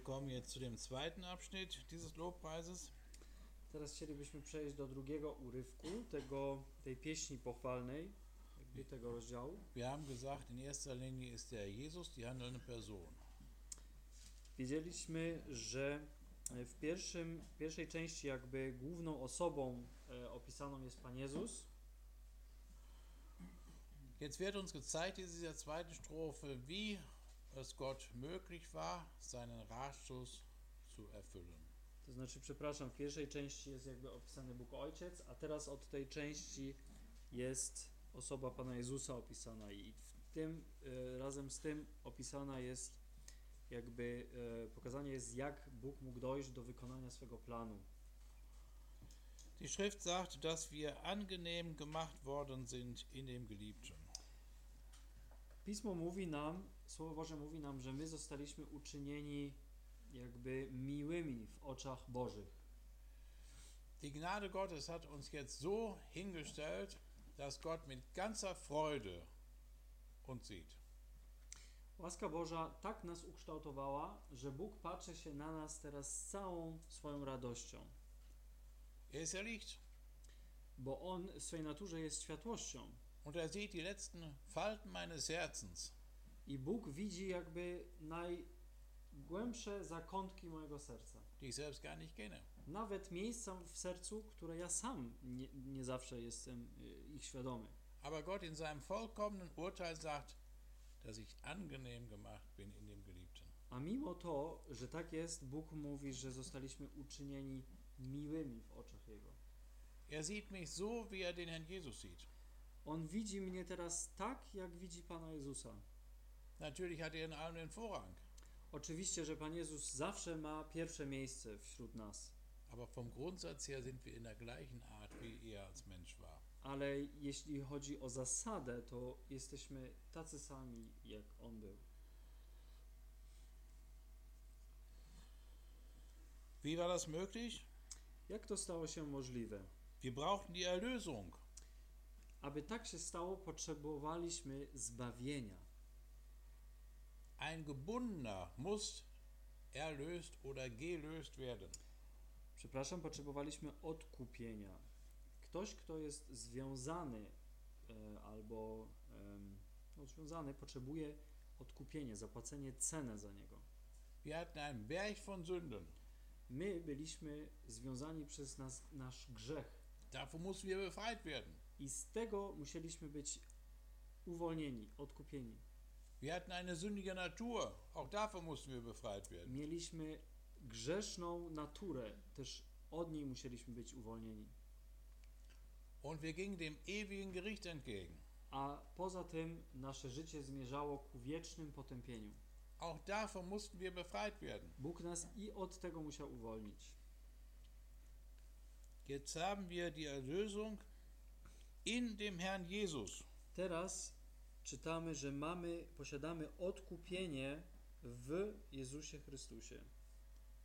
Wir kommen jetzt zu dem zweiten Abschnitt dieses Lobpreises. Teraz chcielibyśmy przejść do drugiego urywku tego, tej pieśni pochwalnej, jakby tego rozdziału. Wir haben gesagt, in erster Linie ist der Jesus die handelnde Person. Wiedzieliśmy, że w pierwszym, pierwszej części jakby główną osobą e, opisaną jest Pan Jezus. Jetzt wird uns gezeigt in dieser zweiten Strophe, wie es Gott möglich war, seinen Ratschluss zu erfüllen. To znaczy, przepraszam, w pierwszej części jest jakby opisany Bóg Ojciec, a teraz od tej części jest osoba Pana Jezusa opisana i w tym e, razem z tym opisana jest jakby e, pokazanie jest, jak Bóg mógł dojść do wykonania swego planu. Die Schrift sagt, dass wir angenehm gemacht worden sind in dem Geliebten. Pismo mówi nam, Słowo Boże mówi nam, że my zostaliśmy uczynieni jakby miłymi w oczach Bożych. Die Gnade Gottes hat uns jetzt so hingestellt, dass Gott mit ganzer Freude uns sieht. Łaska Boża tak nas ukształtowała, że Bóg patrzy się na nas teraz z całą swoją radością, Er ist Licht bo On w swojej naturze jest światłością. und er sieht die letzten Falten meines Herzens. I Bóg widzi jakby najgłębsze zakątki mojego serca. die ich selbst gar nicht kenne. Nawet miejsca w sercu, które ja sam nie, nie zawsze jestem y, ich świadomy. Aber Gott in seinem vollkommenen Urteil sagt, dass ich angenehm gemacht bin in dem Geliebten. A mimo to, że tak jest, Bóg mówi, że zostaliśmy uczynieni miłymi w oczach Jego. Er sieht mich so, wie er den Herrn Jesus sieht. On widzi mnie teraz tak, jak widzi Pana Jezusa. Natürlich hat er in allem den Vorrang, Oczywiście, że Pan Jezus zawsze ma pierwsze miejsce wśród nas, aber vom Grundsatz her sind wir in der gleichen Art, wie er als Mensch war. ale jeśli chodzi o zasadę, to jesteśmy tacy sami, jak On był. Wie war das möglich? Jak to stało się możliwe? Wir brauchten die Erlösung. Aby tak się stało, potrzebowaliśmy zbawienia. Ein Gebundener muss erlöst oder gelöst werden. Przepraszam, potrzebowaliśmy odkupienia. Ktoś, kto jest związany e, albo em, no, związany, potrzebuje odkupienia, zapłacenie cenę za niego. Wir hatten einen Berg von Sünden. My byliśmy związani przez nas, nasz grzech Davon mussten wir befreit werden. i z tego musieliśmy być uwolnieni, odkupieni. Wir hatten eine sündige Natur. Auch davon mussten wir befreit werden. Mieliśmy grzeszną naturę, też od niej musieliśmy być uwolnieni. Und wir gingen dem ewigen Gericht entgegen. A poza tym nasze życie zmierzało ku wiecznym potępieniu. Auch davon mussten wir befreit werden. Bóg nas i od tego musiał uwolnić. Jetzt haben wir die Erlösung in dem Herrn Jesus. Teraz czytamy, że mamy, posiadamy odkupienie w Jezusie Chrystusie.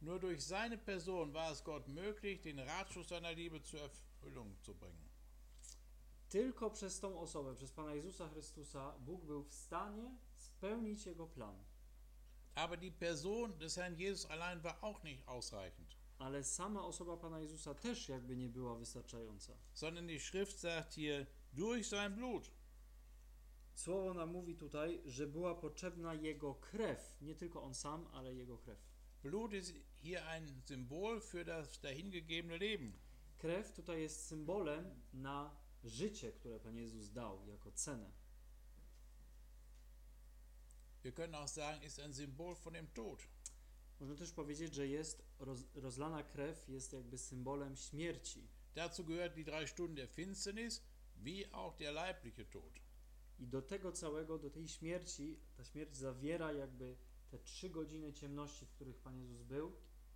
Nur durch seine Person war es Gott möglich, den Ratschluss seiner Liebe zur Erfüllung zu bringen. Tylko przez tą osobę, przez Pana Jezusa Chrystusa, Bóg był w stanie spełnić Jego plan. Aber die Person des Herrn Jesus allein war auch nicht ausreichend, Ale sama osoba Pana Jezusa też jakby nie była wystarczająca. sondern die Schrift sagt hier, durch sein Blut. Słowo nam mówi tutaj, że była potrzebna Jego krew. Nie tylko On sam, ale Jego krew. Blut ist hier ein Symbol für das dahingegebene Leben. Krew tutaj jest symbolem na życie, które Pan Jezus dał jako cenę. Wir können auch sagen, ist ein Symbol von dem Tod. Można też powiedzieć, że jest roz, rozlana krew jest jakby symbolem śmierci. Dazu gehört die drei Stunden der Finsternis, wie auch der leibliche Tod. I do tego całego, do tej śmierci, ta śmierć zawiera jakby te trzy godziny ciemności, w których Pan Jezus był,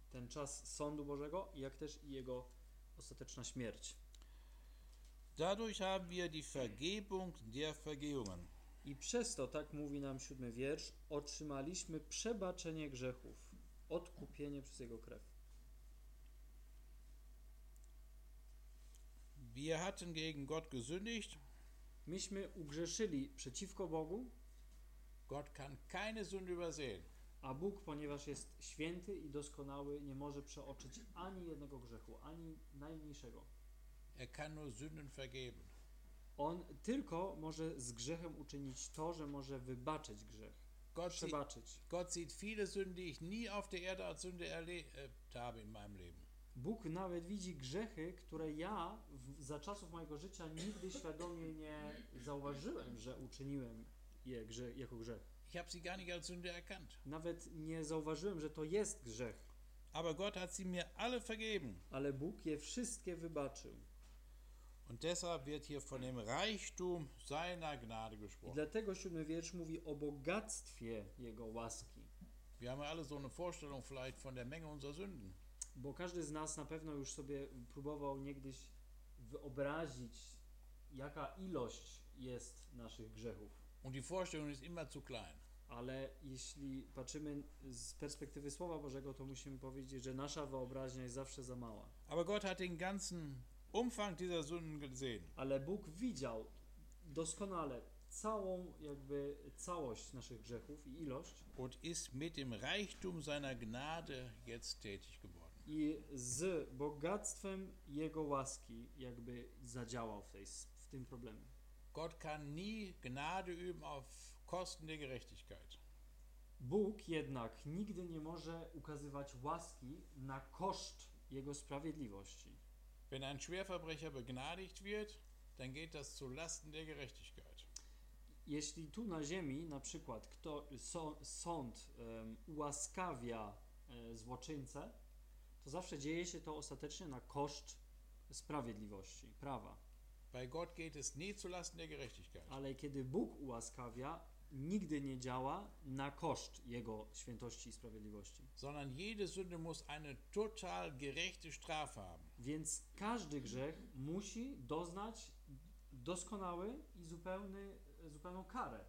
ten czas sądu Bożego, jak też i Jego ostateczna śmierć. Dadurch haben wir die Vergebung der Vergehungen. I przez to, tak mówi nam siódmy wiersz, otrzymaliśmy przebaczenie grzechów, odkupienie przez Jego krew. Wir hatten gegen Gott gesündigt. Myśmy ugrzeszyli przeciwko Bogu. Gott kann keine Sünde übersehen. A Bóg, ponieważ jest święty i doskonały, nie może przeoczyć ani jednego grzechu, ani najmniejszego. Er kann nur Sünden vergeben. On tylko może z grzechem uczynić to, że może wybaczyć grzech, Gott sieht, przebaczyć. Gott sieht viele Sünden, die ich nie auf der Erde als Sünde erlebt habe in meinem Leben. Bóg nawet widzi grzechy, które ja w, za czasów mojego życia nigdy świadomie nie zauważyłem, że uczyniłem je grze, jako grzech. Ich habe sie gar nicht als Sünde erkannt. Nawet nie zauważyłem, że to jest grzech, Aber Gott hat sie mir alle vergeben. ale Bóg je wszystkie wybaczył. Und deshalb wird hier von dem Reichtum seiner Gnade I gesprochen. dlatego siódmy wiersz mówi o bogactwie Jego łaski. Wir haben alle so eine Vorstellung vielleicht von der Menge unserer Sünden. Bo każdy z nas na pewno już sobie próbował niegdyś wyobrazić, jaka ilość jest naszych grzechów. Und die Vorstellung ist immer zu klein. Ale jeśli patrzymy z perspektywy Słowa Bożego, to musimy powiedzieć, że nasza wyobraźnia jest zawsze za mała. Aber Gott hat den ganzen Umfang dieser Sünden gesehen. Ale Bóg widział doskonale całą jakby całość naszych grzechów i ilość und ist mit dem Reichtum seiner Gnade jetzt tätig geworden. I z bogactwem Jego łaski jakby zadziałał w, tej, w tym problemie. Gott kann nie Gnade üben auf Kosten der Gerechtigkeit. Bóg jednak nigdy nie może ukazywać łaski na koszt Jego sprawiedliwości. Wenn ein Schwerverbrecher begnadigt wird, dann geht das zu Lasten der Gerechtigkeit. Jeśli tu na ziemi na przykład kto, so, sąd em, ułaskawia e, złoczyńcę, to zawsze dzieje się to ostatecznie na koszt sprawiedliwości, prawa. Bei Gott geht es nie zu Lasten der Gerechtigkeit. Ale kiedy Bóg ułaskawia, nigdy nie działa na koszt Jego świętości i sprawiedliwości. sondern jede Sünde muss eine total gerechte Strafe haben. Więc każdy grzech musi doznać doskonały i zupełny, zupełną karę.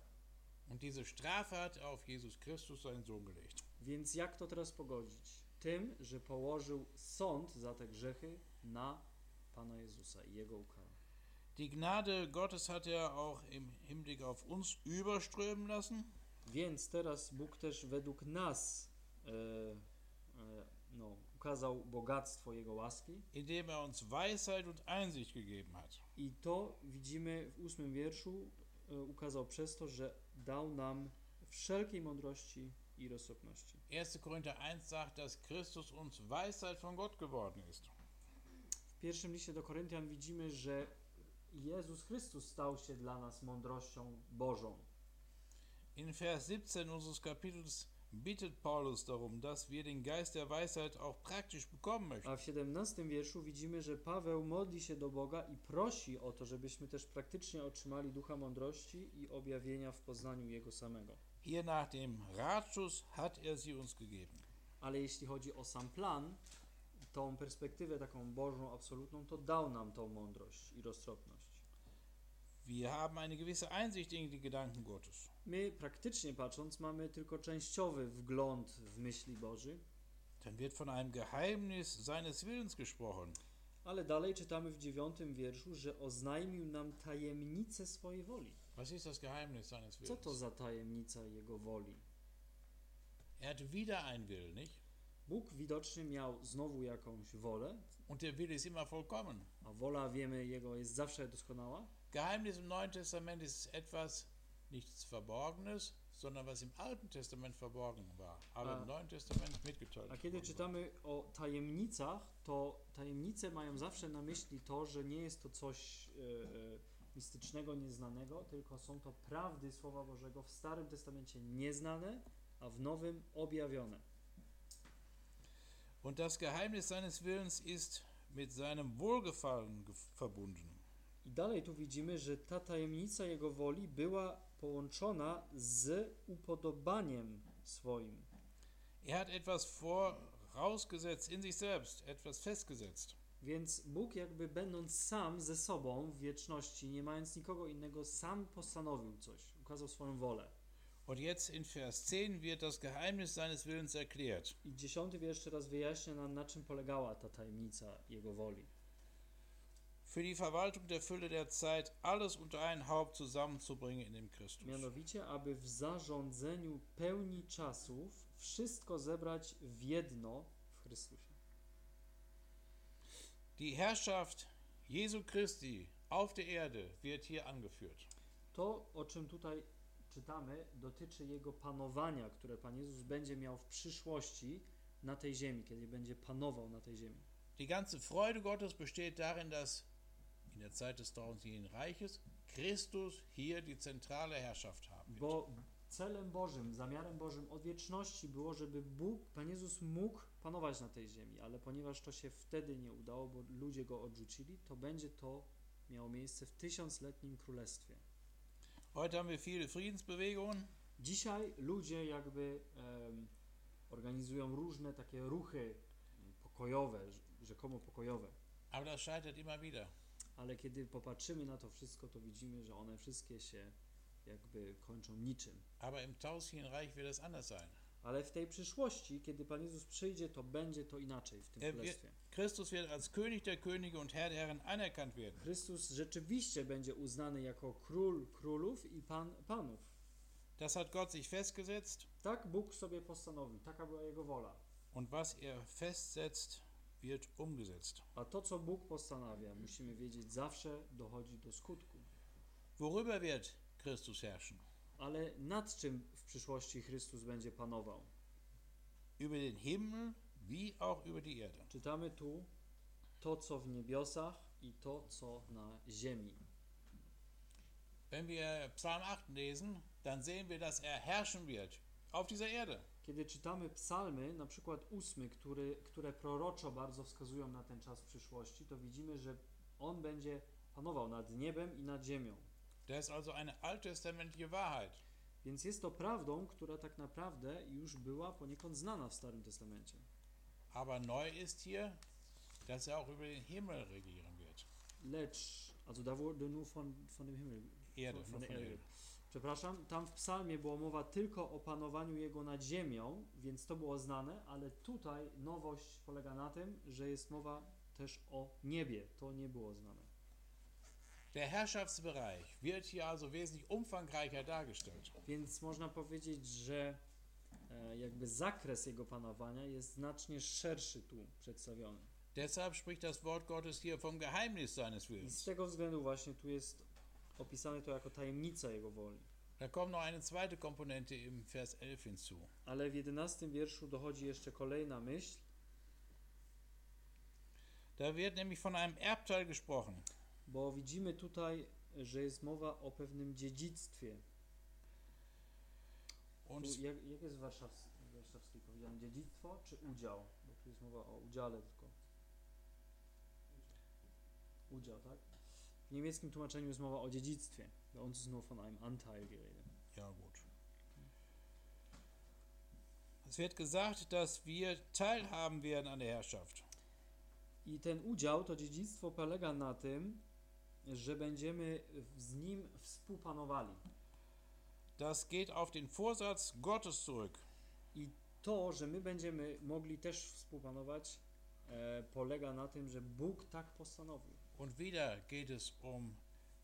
Und diese Strafe hat auf Jesus Christus, seinen Sohn, gelegt. Więc jak to teraz pogodzić? Tym, że położył sąd za te grzechy na Pana Jezusa i Jego ukarę. Die Gnade Gottes hat er auch im Hinblick auf uns überströmen lassen. Więc teraz Bóg też według nas e, e, no, ukazał bogactwo Jego łaski indem er uns Weisheit und Einsicht gegeben hat. i to widzimy w ósmym wierszu e, ukazał przez to, że dał nam wszelkiej mądrości i rozsądności. 1. Korinther 1 sagt, dass Christus uns Weisheit von Gott geworden ist. W pierwszym liście do Koryntian widzimy, że Jezus Chrystus stał się dla nas mądrością Bożą. In Vers 17 unseres Kapitels bittet Paulus darum, dass wir den Geist der Weisheit auch praktisch bekommen möchten. A w 17 wierszu widzimy, że Paweł modli się do Boga i prosi o to, żebyśmy też praktycznie otrzymali ducha mądrości i objawienia w poznaniu Jego samego. Hier nach dem Ratschluss hat er sie uns gegeben. Ale jeśli chodzi o sam plan, tą perspektywę taką Bożą, absolutną, to dał nam tą mądrość i roztropność. Wir haben eine gewisse Einsicht in die Gedanken Gottes. My praktycznie patrząc mamy tylko częściowy wgląd w myśli Boży, Dann wird von einem Geheimnis seines Willens gesprochen. ale dalej czytamy w dziewiątym wierszu, że oznajmił nam tajemnicę swojej woli. Was ist das Geheimnis seines Co to za tajemnica Jego woli? Er hat wieder einen Willen, nicht? Bóg widocznie miał znowu jakąś wolę, Und der Wille ist immer vollkommen. a wola, wiemy, Jego jest zawsze doskonała. Geheimnis im Neuen Testament ist etwas nichts Verborgenes, sondern was im Alten Testament verborgen war, aber Ah. im Neuen Testament mitgeteilt A kiedy czytamy o tajemnicach, to tajemnice mają zawsze na myśli to, że nie jest to coś e, e, mistycznego, nieznanego, tylko są to prawdy Słowa Bożego w Starym Testamencie nieznane, a w Nowym objawione. Und das Geheimnis seines Willens ist mit seinem Wohlgefallen ge- verbunden. I dalej tu widzimy, że ta tajemnica Jego woli była połączona z upodobaniem swoim. Er hat etwas vorausgesetzt in sich selbst, etwas festgesetzt. Więc Bóg jakby będąc sam ze sobą w wieczności, nie mając nikogo innego, sam postanowił coś, ukazał swoją wolę. Und jetzt in Vers 10 wird das Geheimnis seines Willens erklärt. I dziesiąty wiersz teraz wyjaśnia nam, na czym polegała ta tajemnica Jego woli. Für die Verwaltung der Fülle der Zeit alles unter ein Haupt zusammenzubringen in dem Christus. Mianowicie, aby w zarządzeniu pełni czasów wszystko zebrać w jedno w Chrystusie. Die Herrschaft Jesu Christi auf der Erde wird hier angeführt. To, o czym tutaj czytamy, dotyczy Jego panowania, które Pan Jezus będzie miał w przyszłości na tej ziemi, kiedy będzie panował na tej ziemi. Die ganze Freude Gottes besteht darin, dass in der Zeit des tausendjährigen Reiches Christus hier die zentrale Herrschaft haben wird. Bo celem Bożym, zamiarem Bożym od wieczności było, żeby Bóg, Pan Jezus mógł panować na tej ziemi, ale ponieważ to się wtedy nie udało, bo ludzie go odrzucili, to będzie to miało miejsce w tysiącletnim królestwie. Heute haben wir viele Friedensbewegungen, Dzisiaj ludzie jakby em, organizują różne takie ruchy pokojowe, rz- rzekomo pokojowe, aber das scheitert immer wieder. ale kiedy popatrzymy na to wszystko, to widzimy, że one wszystkie się jakby kończą niczym. Aber im tausendjährigen Reich wird es anders sein. Ale w tej przyszłości, kiedy Pan Jezus przyjdzie, to będzie to inaczej w tym Er królestwie. Christus wird als König der Könige und Herr der Herren anerkannt werden. Chrystus rzeczywiście będzie uznany jako król królów i pan panów. Das hat Gott sich festgesetzt Tak Bóg sobie postanowił, taka była jego wola. und was er festsetzt, wird umgesetzt. A to, co Bóg postanawia, musimy wiedzieć, zawsze dochodzi do skutku. Worüber wird Christus herrschen? Ale nad czym w przyszłości Chrystus będzie panował? Über den Himmel wie auch über die Erde. Czytamy tu to, co w niebiosach i to, co na ziemi. Wenn wir Psalm 8 lesen, dann sehen wir, dass er herrschen wird auf dieser Erde. Kiedy czytamy psalmy, na przykład ósmy, który, które proroczo bardzo wskazują na ten czas w przyszłości, to widzimy, że On będzie panował nad niebem i nad ziemią. Das ist also eine alttestamentliche Wahrheit. Więc jest to prawdą, która tak naprawdę już była poniekąd znana w Starym Testamencie. Aber neu ist hier, dass er auch über den Himmel regieren wird. Lecz, also da wurde nur von, von dem Himmel, Erde, von, von der. Erde. Przepraszam, tam w psalmie była mowa tylko o panowaniu Jego nad ziemią, więc to było znane, ale tutaj nowość polega na tym, że jest mowa też o niebie. To nie było znane. Der Herrschaftsbereich wird hier also wesentlich umfangreicher dargestellt. Więc można powiedzieć, że e, jakby zakres Jego panowania jest znacznie szerszy tu przedstawiony. Deshalb spricht das Wort Gottes hier vom Geheimnis seines I z Willens. tego względu właśnie tu jest opisane to jako tajemnica Jego woli. Da kommt noch eine zweite Komponente im Vers 11 hinzu. Ale w jedenastym wierszu dochodzi jeszcze kolejna myśl, Da wird nämlich von einem Erbteil gesprochen. Bo widzimy tutaj, że jest mowa o pewnym dziedzictwie. Tu, jak, jak jest w warszaws- w warszawskiej powiedziane? Dziedzictwo czy udział? Bo tu jest mowa o udziale tylko. Udział, tak? W niemieckim tłumaczeniu jest mowa o dziedzictwie. Bei uns ist nur von einem Anteil die Rede. ja gut. Es wird gesagt, dass wir teilhaben werden an der Herrschaft. I ten udział, to dziedzictwo polega na tym, że będziemy z nim współpanowali. Das geht auf den Vorsatz Gottes zurück. I to, że my będziemy mogli też współpanować, e, polega na tym, że Bóg tak postanowił. Und wieder geht es um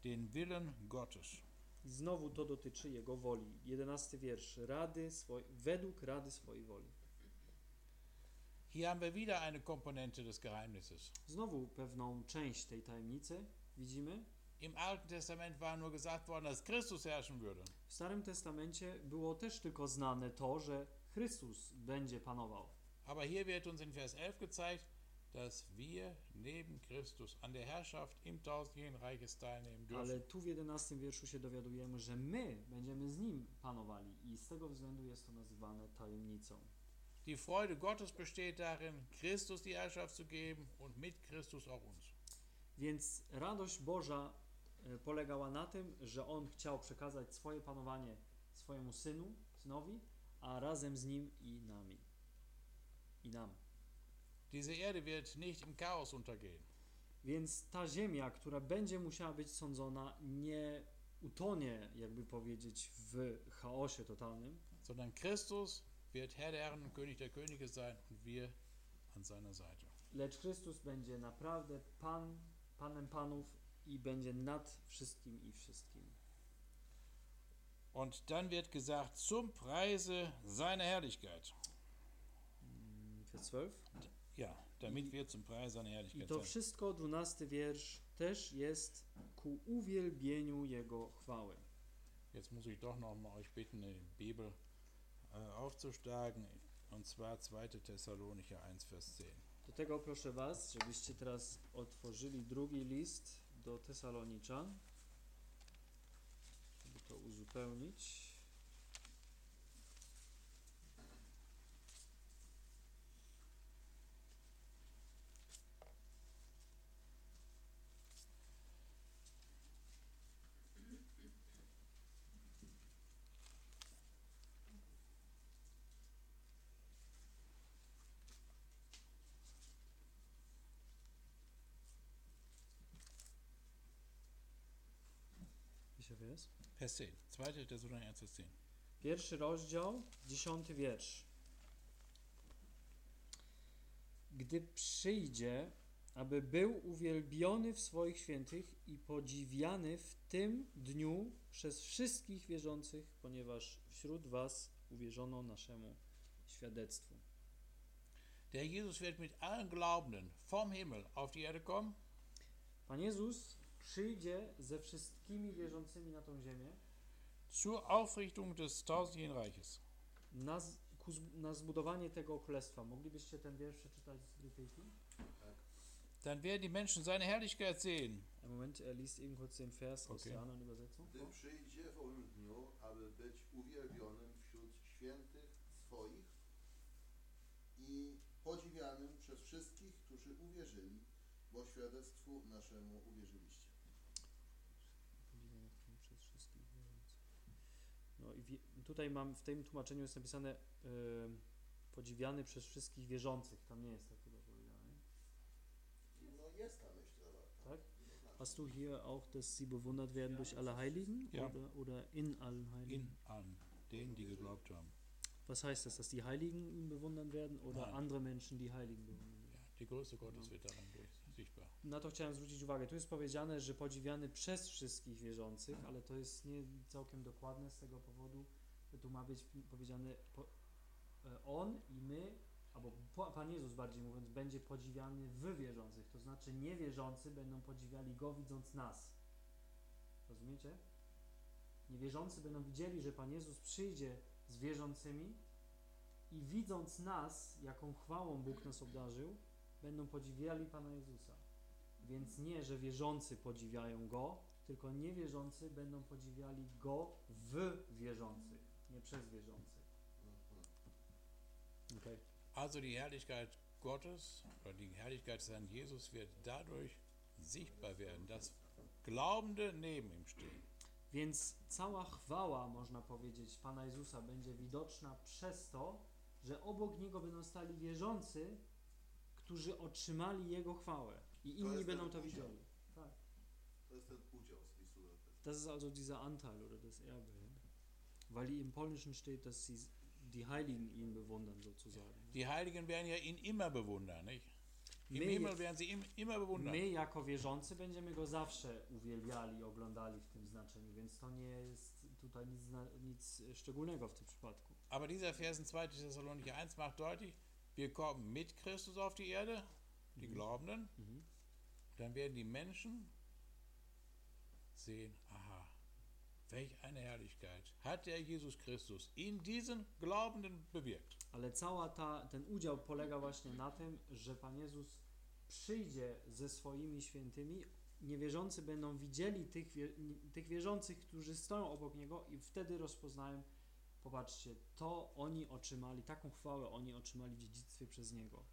den Willen Gottes. I znowu to dotyczy Jego woli. Jedenasty wiersz. Rady swoj, według rady swojej woli. Hier haben wir wieder eine Komponente des Geheimnisses. Znowu pewną część tej tajemnicy widzimy. Im Alten Testament war nur gesagt worden, dass Christus herrschen würde. W Starym Testamencie było też tylko znane to, że Chrystus będzie panował. Aber hier wird uns in Vers 11 gezeigt, dass wir neben Christus an der Herrschaft im tausendjährigen Reiches teilnehmen dürfen. Ale tu w jedenastym wierszu się dowiadujemy, że my będziemy z Nim panowali i z tego względu jest to nazywane tajemnicą. Die Freude Gottes besteht darin, Christus die Herrschaft zu geben und mit Christus auch uns. Więc radość Boża e, polegała na tym, że On chciał przekazać swoje panowanie swojemu Synu, Synowi, a razem z Nim i nami. I nam. Diese Erde wird nicht im Chaos untergehen. Więc ta ziemia, która będzie musiała być sądzona, nie utonie, jakby powiedzieć, w chaosie totalnym, sondern Christus wird Herr der Herren und König der Könige sein und wir an seiner Seite. lecz Chrystus będzie naprawdę Pan, Panem Panów i będzie nad wszystkim i wszystkim. Und dann wird gesagt, zum Preise seiner Herrlichkeit. Mm, Vers 12. Ja, damit I- wir zum Preis seiner I Herrlichkeit to sein. wszystko, dwunasty wiersz, też jest ku uwielbieniu Jego chwały. Jetzt muss ich doch noch mal euch bitten, die Bibel äh, aufzuschlagen. Und zwar 2. Thessalonicher 1, Vers 10. Do tego proszę Was, żebyście teraz otworzyli drugi list do Tesaloniczan, żeby to uzupełnić. Welcher Vers? Vers 10. 2. Thessalonicher 1, Vers 10. Pierwszy rozdział, dziesiąty wiersz. Gdy przyjdzie, aby był uwielbiony w swoich świętych i podziwiany w tym dniu przez wszystkich wierzących, ponieważ wśród was uwierzono naszemu świadectwu. Der Jesus wird mit allen Glaubenden vom Himmel auf die Erde kommen, Pan Jezus przyjdzie ze wszystkimi wierzącymi na tą ziemię zur Aufrichtung des tausendjährigen Reiches. na, z- ku, na zbudowanie tego królestwa. Moglibyście ten wiersz przeczytać z Brytyjki? Dann werden die Menschen seine Herrlichkeit sehen. Ein Moment, er liest eben kurz den Vers aus Okay. der anderen Übersetzung. Gdy przyjdzie w owym dniu, aby być uwielbionym wśród świętych swoich i podziwianym przez wszystkich, którzy uwierzyli, bo świadectwu naszemu uwierzyliście. Podziwiany w tym przez wszystkich wierzących. No i wie, tutaj mam, w tym tłumaczeniu jest napisane e, podziwiany przez wszystkich wierzących. Tam nie jest tak chyba powiedziane. No jest ta myśl zawarta. Tak? Jednoznacznie. Hast du hier auch, dass sie bewundert werden durch alle Heiligen Ja. oder, oder in allen Heiligen? In allen, denen, die geglaubt haben. Was heißt das, dass die Heiligen ihn bewundern werden oder Nein. andere Menschen die Heiligen bewundern werden? Ja, die Größe Gottes wird daran durch sichtbar. Na to chciałem zwrócić uwagę. Tu jest powiedziane, że podziwiany przez wszystkich wierzących, ale to jest nie całkiem dokładne z tego powodu, tu ma być powiedziane po, e, on i my, albo Pan Jezus bardziej mówiąc, będzie podziwiany w wierzących. To znaczy niewierzący będą podziwiali Go widząc nas. Rozumiecie? Niewierzący będą widzieli, że Pan Jezus przyjdzie z wierzącymi i widząc nas, jaką chwałą Bóg nas obdarzył, będą podziwiali Pana Jezusa. Więc nie, że wierzący podziwiają Go, tylko niewierzący będą podziwiali Go w wierzących, przez wierzących. Mhm. Okay. Also die Herrlichkeit Gottes oder die Herrlichkeit des Herrn Jesus wird dadurch sichtbar werden, dass Glaubende neben ihm stehen. Więc cała chwała, można powiedzieć, Pana Jezusa będzie widoczna przez to, że obok Niego będą stali wierzący, którzy otrzymali Jego chwałę. I inni będą to widzieli. Tak. To jest ten udział z Efezjan. Das ist also dieser Anteil oder das Erbe. Weil im Polnischen steht, dass sie die Heiligen ihn bewundern, sozusagen. Die Heiligen werden ja ihn immer bewundern, nicht? Im My, Himmel werden sie ihn immer bewundern. my jako wierzący będziemy go zawsze uwielbiali, oglądali w tym znaczeniu, więc to nie jest tutaj nic, nic szczególnego w tym przypadku. Aber dieser Vers in 2. Thessalonicher 1 macht deutlich, wir kommen mit Christus auf die Erde, die Glaubenden, Mhm. dann werden die Menschen sehen, aha, welch eine Herrlichkeit hat der Jesus Christus in diesen Glaubenden bewirkt. Ale cała ta, ten udział polega właśnie na tym, że Pan Jezus przyjdzie ze swoimi świętymi, niewierzący będą widzieli tych, tych wierzących, którzy stoją obok Niego i wtedy rozpoznają, popatrzcie, to oni otrzymali, taką chwałę oni otrzymali w dziedzictwie przez Niego.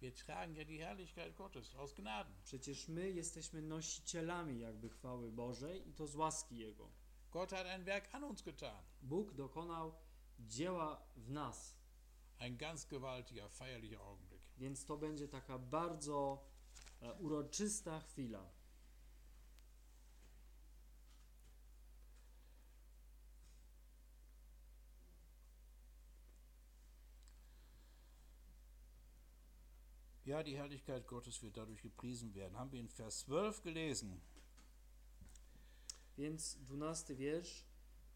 Wir tragen ja die Herrlichkeit Gottes aus Gnaden. Przecież my jesteśmy nosicielami jakby chwały Bożej i to z łaski Jego. Gott hat ein Werk an uns getan. Bóg dokonał dzieła w nas, Ein ganz gewaltiger, feierlicher Augenblick. więc to będzie taka bardzo e, uroczysta chwila. Ja, die Herrlichkeit Gottes wird dadurch gepriesen werden. Haben wir in Vers 12 gelesen. Więc dwunasty wiersz.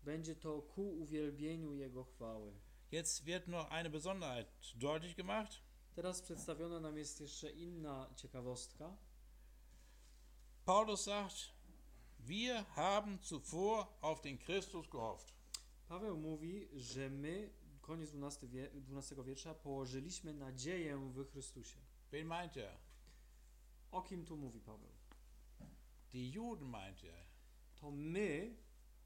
Będzie to ku uwielbieniu Jego chwały. Jetzt wird noch eine Besonderheit deutlich gemacht. Teraz przedstawiona nam jest jeszcze inna ciekawostka. Paulus sagt, wir haben zuvor auf den Christus gehofft. Paweł mówi, że my, koniec 12, wie, 12 wiersza, położyliśmy nadzieję w Chrystusie. Wen meint er? O kim tu mówi Paweł? Die Juden meint er. To my,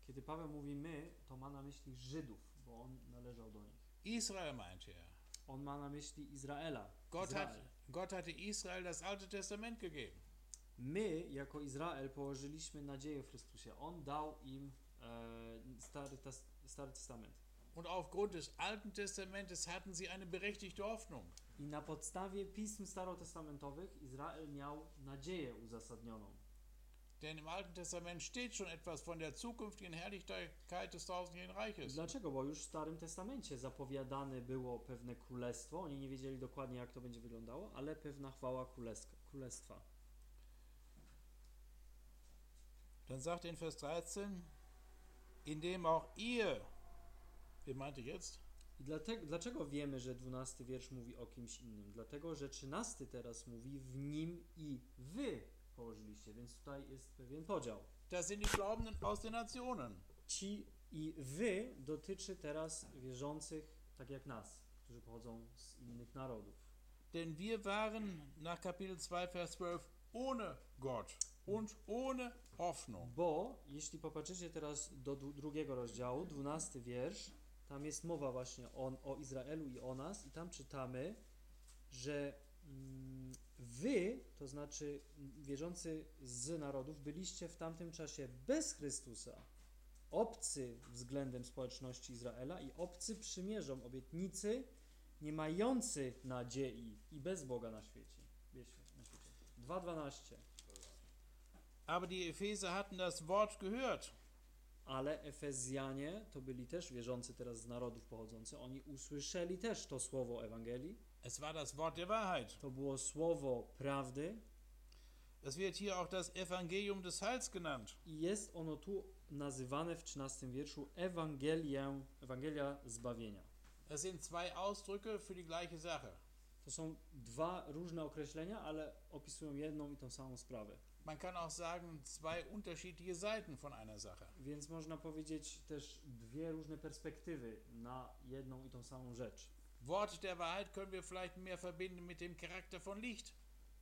kiedy Paweł mówi my, to ma na myśli Żydów, bo on należał do nich. Israel meint er. On ma na myśli Izraela. Gott, hat, Izrael. Gott hatte Israel das Alte Testament gegeben. My, jako Izrael, położyliśmy nadzieję w Chrystusie. On dał im e, Stary, tes, Stary Testament. Und aufgrund des Alten Testamentes hatten sie eine berechtigte Hoffnung. I na podstawie pism starotestamentowych Izrael miał nadzieję uzasadnioną. Denn im Alten Testament steht schon etwas von der zukünftigen Herrlichkeit des tausendjährigen Reiches. Dlaczego? Bo już w Starym Testamencie zapowiadane było pewne królestwo. Oni nie wiedzieli dokładnie, jak to będzie wyglądało, ale pewna chwała królestwa. Dann sagt er in Vers 13, indem auch ihr, wer meinte jetzt? I dlatego, dlaczego wiemy, że 12 wiersz mówi o kimś innym? Dlatego, że 13 teraz mówi w nim i wy położyliście, więc tutaj jest pewien podział. Das sind die Glaubenden aus den Nationen. Ci i wy dotyczy teraz wierzących tak jak nas, którzy pochodzą z innych narodów. Denn wir waren nach Kapitel 2, Vers 12 ohne Gott und ohne Hoffnung. Bo jeśli popatrzycie teraz do dru- drugiego rozdziału, 12 wiersz, tam jest mowa właśnie o, o Izraelu i o nas, i tam czytamy, że mm, wy, to znaczy wierzący z narodów, byliście w tamtym czasie bez Chrystusa, obcy względem społeczności Izraela i obcy przymierzom obietnicy, nie mający nadziei i bez Boga na świecie. Wiecie, na świecie. 2.12 Aber die Epheser hatten das Wort gehört. Ale Efezjanie to byli też wierzący teraz z narodów pochodzący. Oni usłyszeli też to słowo Ewangelii. Es war das Wort der Wahrheit. To było słowo prawdy Es wird hier auch das Evangelium des Heils genannt. i jest ono tu nazywane w 13 wierszu Ewangelię, Ewangelia zbawienia. Es sind zwei Ausdrücke für die gleiche Sache. To są dwa różne określenia, ale opisują jedną i tą samą sprawę. Man kann auch sagen, zwei unterschiedliche Seiten von einer Sache. Więc można powiedzieć też dwie różne perspektywy na jedną i tą samą rzecz. Wort der Wahrheit können wir vielleicht mehr verbinden mit dem Charakter von Licht.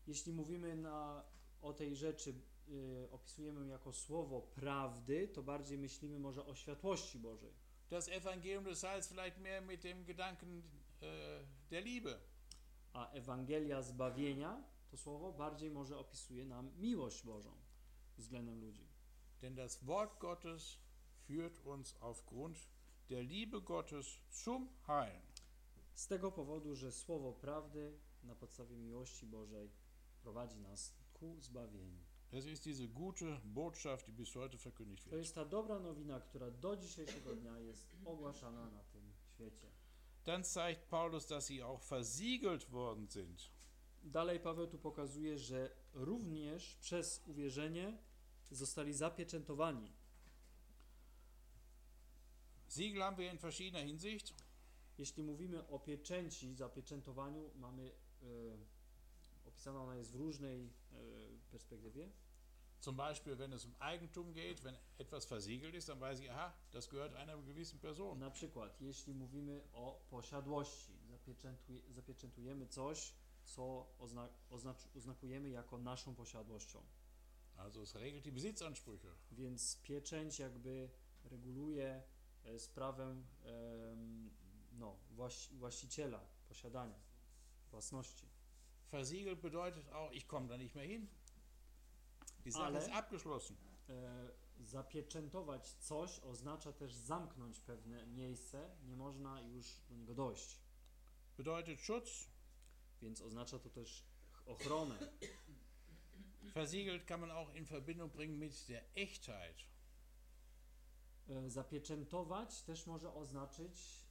Jeśli mówimy na, o tej rzeczy, y, opisujemy ją jako słowo prawdy, to bardziej myślimy może o światłości Bożej. Das Evangelium des Heils vielleicht mehr mit dem Gedanken äh, der Liebe. A Ewangelia zbawienia, to słowo bardziej może opisuje nam miłość Bożą względem ludzi. Denn das Wort Gottes führt uns aufgrund der Liebe Gottes zum Heil. Z tego powodu, że słowo prawdy na podstawie miłości Bożej prowadzi nas ku zbawieniu. To jest ta dobra nowina, która do dzisiejszego dnia jest ogłaszana na tym świecie. Dann zeigt Paulus, dass sie auch versiegelt worden sind. Dalej Paweł tu pokazuje, że również przez uwierzenie zostali zapieczętowani. Siegel haben wir in verschiedener Hinsicht. Jeśli mówimy o pieczęci, zapieczętowaniu, mamy e, opisana ona jest w różnej e, perspektywie. Zum Beispiel, wenn es um Eigentum geht, wenn etwas versiegelt ist, dann weiß ich, aha, das gehört einer gewissen Person. Na przykład, jeśli mówimy o posiadłości, zapieczętuj, zapieczętujemy coś, co ozna, oznacz, oznakujemy jako naszą posiadłością. Also es regelt die Besitzansprüche. Więc pieczęć jakby reguluje e, sprawę em, no, właś, właściciela, posiadania, własności. Versiegelt bedeutet auch, ich komme da nicht mehr hin. Die Sache Ale- ist abgeschlossen. E, zapieczętować coś oznacza też zamknąć pewne miejsce, nie można już do niego dojść. Bedeutet Schutz. Więc oznacza to też ochronę. Versiegelt kann man auch in Verbindung bringen mit der Echtheit. E, Zapieczętować też może oznaczyć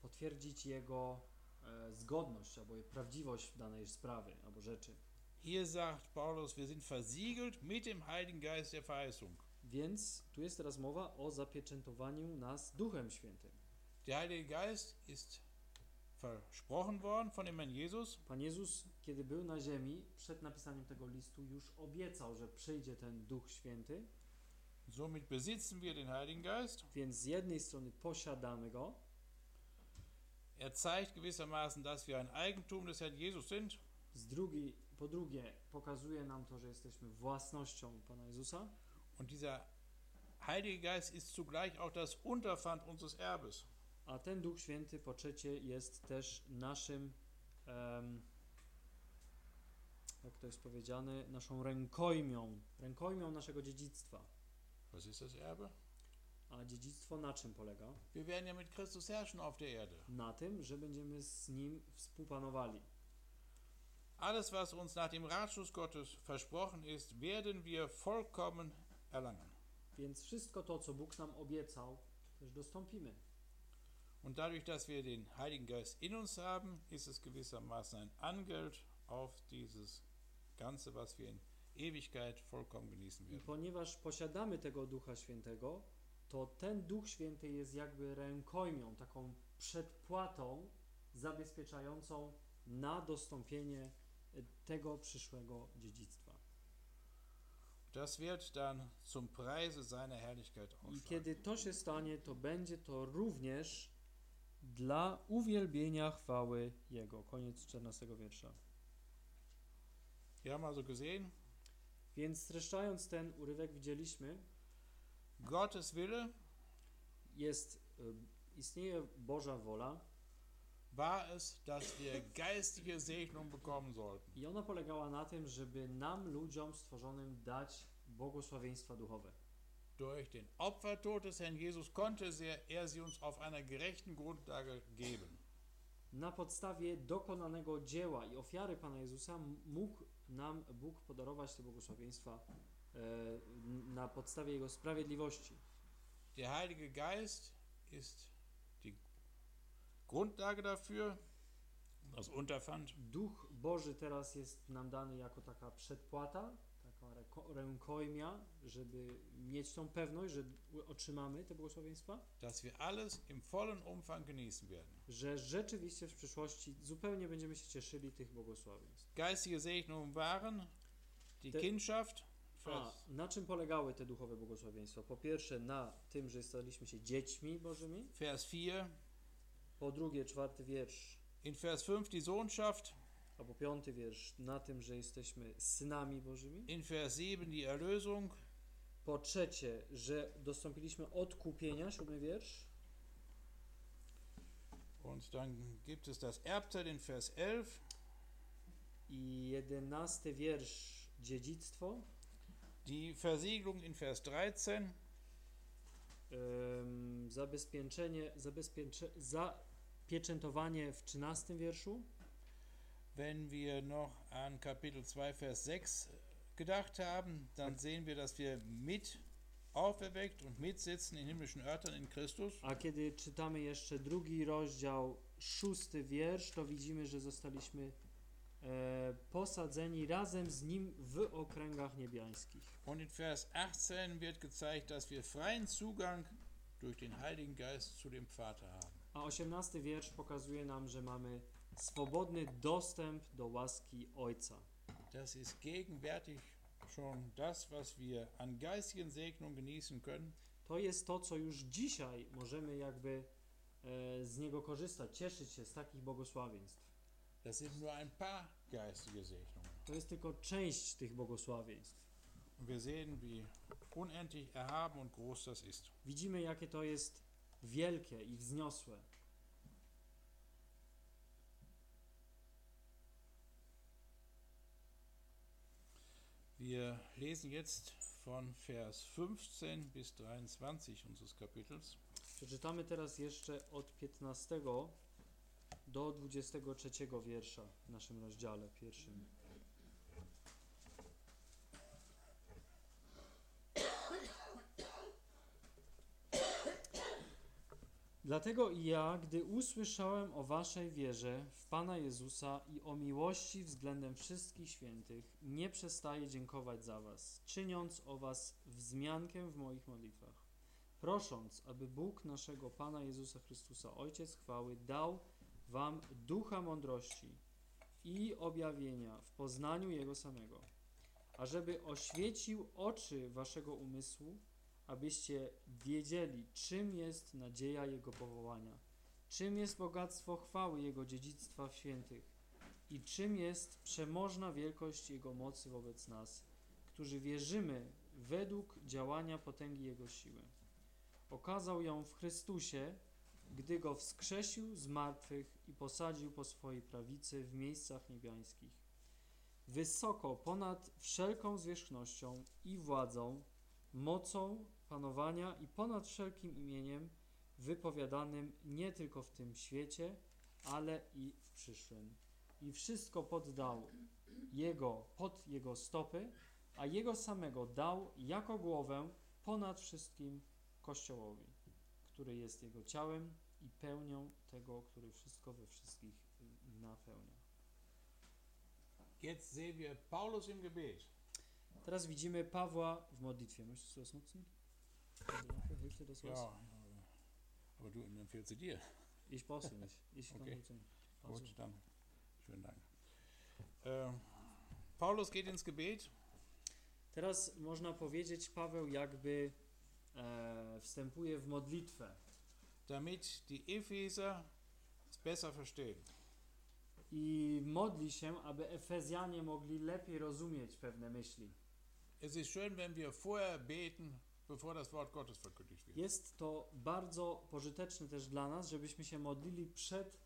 potwierdzić jego e, zgodność albo prawdziwość danej sprawy albo rzeczy. Hier sagt Paulus, wir sind versiegelt mit dem Heiligen Geist der Verheißung. Więc tu jest teraz mowa o zapieczętowaniu nas Duchem Świętym. Der Heilige Geist ist versprochen worden von dem Herrn Jesus. Pan Jezus, kiedy był na ziemi, przed napisaniem tego listu, już obiecał, że przyjdzie ten Duch Święty, Somit besitzen wir den Heiligen Geist. więc z jednej strony posiadamy go, Er zeigt gewissermaßen, dass wir ein Eigentum des Herrn Jesus sind. z drugiej, po drugie pokazuje nam to, że jesteśmy własnością Pana Jezusa, Und dieser Heilige Geist ist zugleich auch das Unterpfand unseres Erbes. a ten Duch Święty po trzecie jest też naszym, em, jak to jest powiedziane, naszą rękojmią, rękojmią naszego dziedzictwa. Was ist das Erbe? A dziedzictwo na czym polega? Wir werden ja mit Christus herrschen auf der Erde. Na tym, że będziemy z Nim współpanowali. Alles, was uns nach dem Ratschluss Gottes versprochen ist, werden wir vollkommen erlangen. Więc wszystko to, co Bóg nam obiecał, też dostąpimy. Und dadurch, dass wir den Heiligen Geist in uns haben, ist es gewissermaßen ein Angeld auf dieses Ganze, was wir in Ewigkeit vollkommen genießen I werden. ponieważ posiadamy tego Ducha Świętego, to ten Duch Święty jest jakby rękojmią, taką przedpłatą zabezpieczającą na dostąpienie e, tego przyszłego dziedzictwa. Das wird dann zum Preise seiner Herrlichkeit I kiedy to się stanie, to będzie to również dla uwielbienia chwały Jego. Koniec 14 wiersza. Wir haben also gesehen, Więc streszczając ten urywek widzieliśmy, Gottes Wille jest, y, istnieje Boża wola war es, dass wir geistige Segnung bekommen sollten. i ona polegała na tym, żeby nam, ludziom stworzonym, dać błogosławieństwa duchowe. Durch den Opfertod des Herrn Jesus konnte er sie uns auf einer gerechten Grundlage geben. Na podstawie dokonanego dzieła i ofiary Pana Jezusa mógł nam Bóg podarować te błogosławieństwa e, na podstawie Jego sprawiedliwości. Der Heilige Geist ist die Grundlage dafür, das Unterpfand. Duch Boży teraz jest nam dany jako taka przedpłata, rękojmia, żeby mieć tą pewność, że otrzymamy te błogosławieństwa, dass wir alles im vollen Umfang genießen werden. że rzeczywiście w przyszłości zupełnie będziemy się cieszyli tych błogosławieństw. Geistige Segnungen waren die Kindschaft, A na czym polegały te duchowe błogosławieństwa? Po pierwsze na tym, że staliśmy się dziećmi Bożymi, Vers 4, po drugie czwarty wiersz, in Vers 5 die Sohnschaft, a po piąty wiersz. Na tym, że jesteśmy synami Bożymi, in Vers 7 die Erlösung, po trzecie, że dostąpiliśmy odkupienia, siódmy wiersz, und dann gibt es das Erbteil in Vers 11, i jedenasty wiersz. Dziedzictwo, die Versiegelung in Vers 13, ym, zabezpieczenie, zabezpiecze, zapieczętowanie w trzynastym wierszu, Wenn wir noch an Kapitel 2, Vers 6 gedacht haben, dann sehen wir, dass wir mit auferweckt und mitsitzen in himmlischen Örtern in Christus. a kiedy czytamy jeszcze drugi rozdział, szósty wiersz, to widzimy, że zostaliśmy e, posadzeni razem z Nim w okręgach niebiańskich. Und in Vers 18 wird gezeigt, dass wir freien Zugang durch den Heiligen Geist zu dem Vater haben. A osiemnasty wiersz pokazuje nam, że mamy swobodny dostęp do łaski Ojca. Das ist gegenwärtig schon das, was wir an geistigen genießen können. To jest to, co już dzisiaj możemy jakby e, z niego korzystać, cieszyć się z takich błogosławieństw. Das sind nur ein paar geistige Segnungen. To jest tylko część tych błogosławieństw. Wir sehen, wie unendlich erhaben und groß das ist. Widzimy, jakie to jest wielkie i wzniosłe. Wir lesen jetzt von Vers 15 bis 23 unseres Kapitels. Przeczytamy teraz jeszcze od 15 do 23 wiersza w naszym rozdziale pierwszym. Dlatego i ja, gdy usłyszałem o waszej wierze w Pana Jezusa i o miłości względem wszystkich świętych, nie przestaję dziękować za was, czyniąc o was wzmiankę w moich modlitwach, prosząc, aby Bóg naszego Pana Jezusa Chrystusa, Ojciec chwały, dał wam ducha mądrości i objawienia w poznaniu Jego samego, ażeby oświecił oczy waszego umysłu, abyście wiedzieli, czym jest nadzieja Jego powołania, czym jest bogactwo chwały Jego dziedzictwa w świętych i czym jest przemożna wielkość Jego mocy wobec nas, którzy wierzymy według działania potęgi Jego siły. Okazał ją w Chrystusie, gdy Go wskrzesił z martwych i posadził po swojej prawicy w miejscach niebiańskich. Wysoko ponad wszelką zwierzchnością i władzą, mocą panowania i ponad wszelkim imieniem wypowiadanym nie tylko w tym świecie, ale i w przyszłym. I wszystko poddał Jego pod Jego stopy, a Jego samego dał jako głowę ponad wszystkim Kościołowi, który jest Jego ciałem i pełnią tego, który wszystko we wszystkich y, napełnia. Jetzt sehen wir Paulus im Gebet. Teraz widzimy Pawła w modlitwie. Möchtest du das nutzen? Also, Hilft dir das was? Ja, aber du empfiehlst sie dir. Ich brauche sie nicht. Ich Okay. singen. Also, Gut, dann schönen Dank. Ähm, Paulus geht ins Gebet. Teraz można powiedzieć, Paweł jakby e, wstępuje w modlitwę damit die Epheser es besser verstehen. i modli się, aby Efezjanie mogli lepiej rozumieć pewne myśli. Es ist schön, wenn wir vorher beten, Jest to bardzo pożyteczne też dla nas, żebyśmy się modlili przed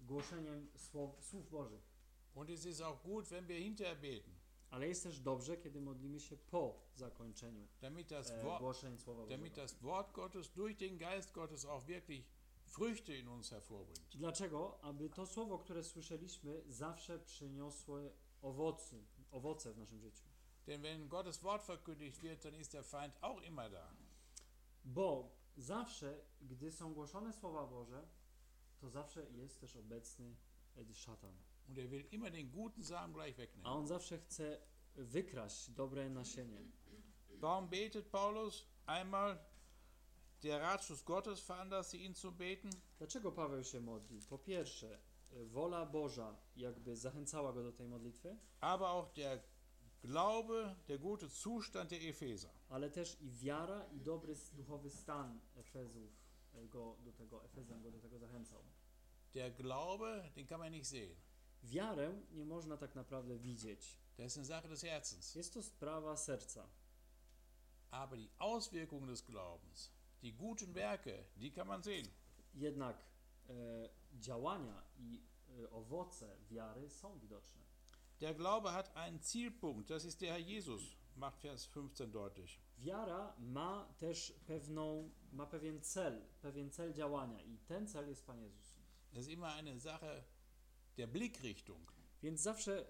głoszeniem słow, słów Bożych. Und es ist auch gut, wenn wir hinterher beten, Ale jest też dobrze, kiedy modlimy się po zakończeniu damit das, e, Wort, głoszeń Słowa damit Bożego. das Wort Gottes durch den Geist Gottes auch wirklich Früchte in uns hervorbringt. Dlaczego? Aby to słowo, które słyszeliśmy, zawsze przyniosło owoce, owoce w naszym życiu. Denn wenn Gottes Wort verkündigt wird, dann ist der Feind auch immer da. Bo zawsze, gdy są głoszone słowa Boże, to zawsze jest też obecny szatan. Und er will immer den guten Samen gleich A wegnehmen. on zawsze chce wykraść dobre nasienie. Warum betet Paulus? Einmal, der Ratschluss Gottes veranlasste ihn zu beten. Dlaczego Paweł się modli? Po pierwsze, wola Boża jakby zachęcała go do tej modlitwy, aber auch der Glaube, der gute Zustand der Epheser. ale też i wiara i dobry duchowy stan Efezów e, go do tego, Efezjan go do tego zachęcał. Der Glaube, den kann man nicht sehen. Wiarę nie można tak naprawdę widzieć. Das ist eine Sache des Herzens. Jest to sprawa serca. Aber die Auswirkungen des Glaubens, die guten Werke, die kann man sehen. Jednak e, działania i e, owoce wiary są widoczne. Der Glaube hat einen Zielpunkt, das ist der Herr Jesus, macht Vers 15 deutlich. Wiara ma też pewną, ma pewien cel, pewien cel działania i ten cel jest Pan Jezus. Das ist immer eine Sache der Blickrichtung. Więc zawsze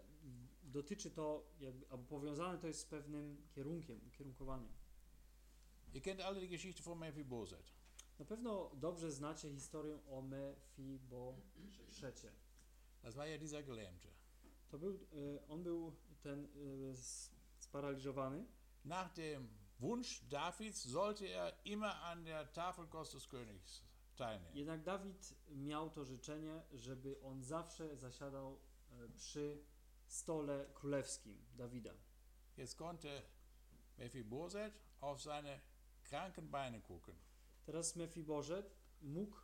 dotyczy to, jakby, albo powiązane to jest z pewnym kierunkiem, ukierunkowaniem. Ihr kennt alle die Geschichte von Mephibosheth. Na pewno dobrze znacie historię o Mefiboszecie. Das war ja dieser Gelähmte. To był, e, on był ten e, sparaliżowany. Nach dem Wunsch Davids sollte er immer an der Tafelkost des Königs teilnehmen. Jednak Dawid miał to życzenie, żeby on zawsze zasiadał e, przy stole królewskim Dawida. Jetzt konnte Mephibosheth auf seine kranken Beine gucken. Teraz mógł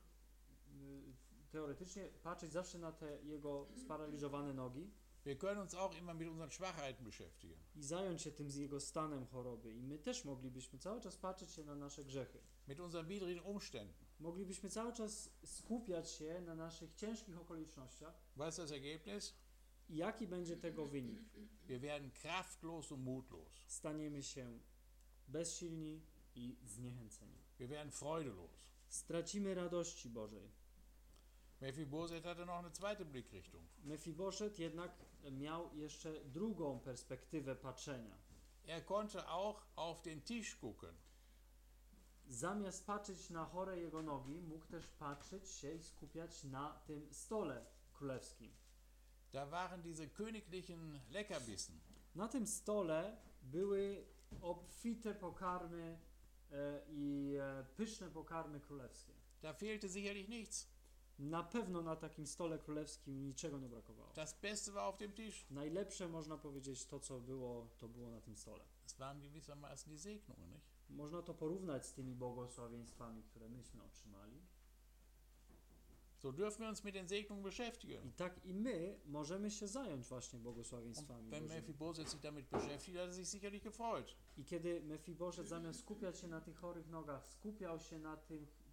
teoretycznie patrzeć zawsze na te jego sparaliżowane nogi Wir können uns auch immer mit unseren Schwachheiten beschäftigen. i zająć się tym z jego stanem choroby. I my też moglibyśmy cały czas patrzeć się na nasze grzechy. Mit unseren widrigen Umständen. Moglibyśmy cały czas skupiać się na naszych ciężkich okolicznościach. Was ist das Ergebnis? I jaki będzie tego wynik? Wir werden kraftlos und mutlos. Staniemy się bezsilni i zniechęceni. Wir werden freudelos. Stracimy radości Bożej. Mephibosheth hatte noch eine zweite Blickrichtung. Jednak miał jeszcze drugą perspektywę patrzenia. Er konnte auch auf den Tisch gucken. zamiast patrzeć na chore jego nogi, mógł też patrzeć się i skupiać na tym stole królewskim. Da waren diese königlichen Leckerbissen. Na tym stole były obfite pokarmy e, i e, pyszne pokarmy królewskie. Da fehlte sicherlich nichts. Na pewno na takim stole królewskim niczego nie brakowało. Das Beste war auf dem Tisch. Najlepsze można powiedzieć to, co było, to było na tym stole. Es waren gewissermaßen die Segnungen, nicht? Można to porównać z tymi błogosławieństwami, które myśmy otrzymali. So dürfen wir uns mit den Segnungen beschäftigen. I tak i my możemy się zająć właśnie Und błogosławieństwami. wenn Bożymi. Mephibosheth sich damit beschäftigt, hat er sich sicherlich gefreut. I kiedy Mefiboszet zamiast skupiać się na tych chorych nogach, skupiał się na tych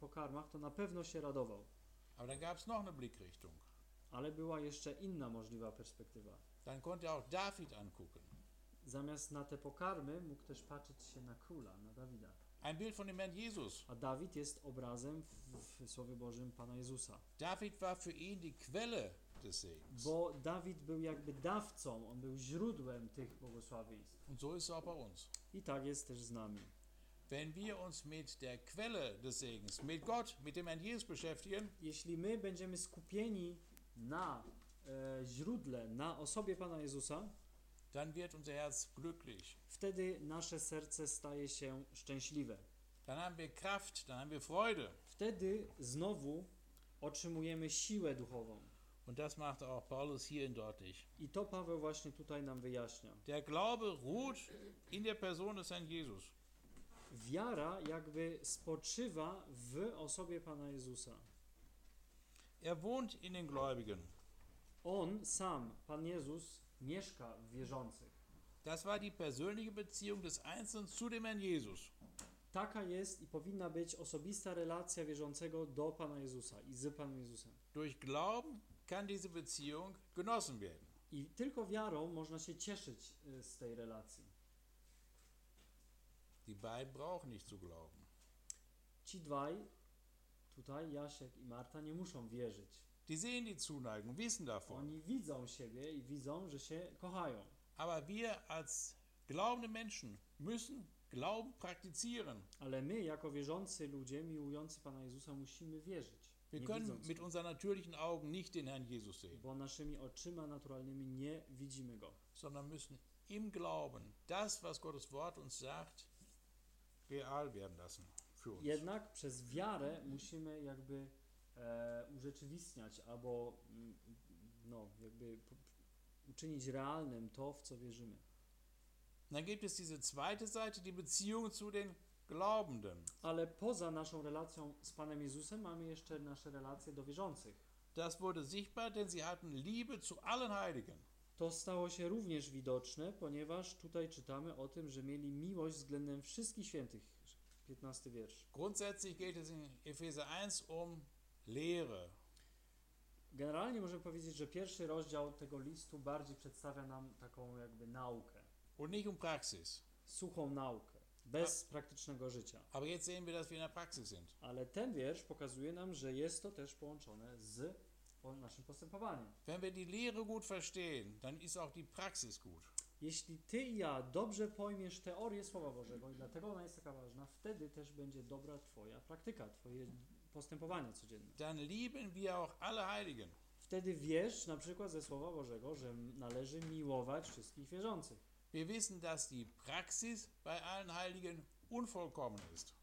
pokarmach, to na pewno się radował. Aber dann gab es noch eine Blickrichtung. Ale była jeszcze inna możliwa perspektywa. Dann konnte er auch David angucken. Zamiast na te pokarmy mógł też patrzeć się na króla, na Dawida. Ein Bild von dem Herrn Jesus. A Dawid jest obrazem w, w Słowie Bożym Pana Jezusa. David war für ihn die Quelle des Segens. Bo Dawid był jakby dawcą, on był źródłem tych błogosławieństw. Und so ist es auch bei uns. I tak jest też z nami. Wenn wir uns mit der Quelle des Segens, mit Gott, mit dem Herrn Jesus beschäftigen, Jeśli my będziemy skupieni na e, źródle, na osobie Pana Jezusa, dann wird unser Herz glücklich. wtedy nasze serce staje się szczęśliwe. Dann haben wir Kraft, dann haben wir Freude. Wtedy znowu otrzymujemy siłę duchową. Und das macht auch Paulus hierhin deutlich. I to Paweł właśnie tutaj nam wyjaśnia. Der Glaube ruht in der Person des Herrn Jesus. Wiara jakby spoczywa w osobie Pana Jezusa. Er wohnt in den Gläubigen. On sam, Pan Jezus, mieszka w wierzących. Das war die persönliche Beziehung des Einzelnen zu dem Herrn Jesus. Taka jest i powinna być osobista relacja wierzącego do Pana Jezusa i z Panem Jezusem. Durch Glauben kann diese Beziehung genossen werden. I tylko wiarą można się cieszyć y, z tej relacji. Die beiden brauchen nicht zu glauben. Ci dwaj, tutaj Jasiek i Marta, nie muszą wierzyć. Die sehen die Zuneigung, wissen davon. Oni widzą siebie i widzą, że się kochają. Aber wir als glaubende Menschen müssen Glauben praktizieren. Ale my, jako wierzący ludzie, miłujący Pana Jezusa, musimy wierzyć. Wir Nie können mit unseren natürlichen Augen nicht den Herrn Jesus sehen, bo naszymi oczyma naturalnymi nie widzimy Go. sondern müssen im Glauben das, was Gottes Wort uns sagt, Jednak przez wiarę musimy jakby e, urzeczywistniać albo mm, no, jakby uczynić realnym to, w co wierzymy. Dann gibt es diese zweite Seite, die Beziehung zu den Glaubenden. Ale poza naszą relacją z Panem Jezusem mamy jeszcze nasze relacje do wierzących. Das wurde sichtbar, denn sie hatten Liebe zu allen Heiligen. To stało się również widoczne, ponieważ tutaj czytamy o tym, że mieli miłość względem wszystkich świętych. 15 wiersz. Grundsätzlich geht es in Epheser 1 um Lehre. Generalnie możemy powiedzieć, że pierwszy rozdział tego listu bardziej przedstawia nam taką jakby naukę, und nicht um Praxis. suchą naukę, bez praktycznego życia. Aber jetzt sehen wir, dass wir in der Praxis sind. Ale ten wiersz pokazuje nam, że jest to też połączone z po- naszym postępowaniem. Wenn wir die Lehre gut verstehen, dann ist auch die Praxis gut. Jeśli ty i ja dobrze pojmiesz teorię Słowa Bożego i dlatego ona jest taka ważna, wtedy też będzie dobra twoja praktyka, twoje postępowanie codzienne. Dann lieben wir auch alle Heiligen. Wtedy wiesz na przykład ze Słowa Bożego, że należy miłować wszystkich wierzących. Wir wissen, dass die Praxis bei allen Heiligen unvollkommen ist.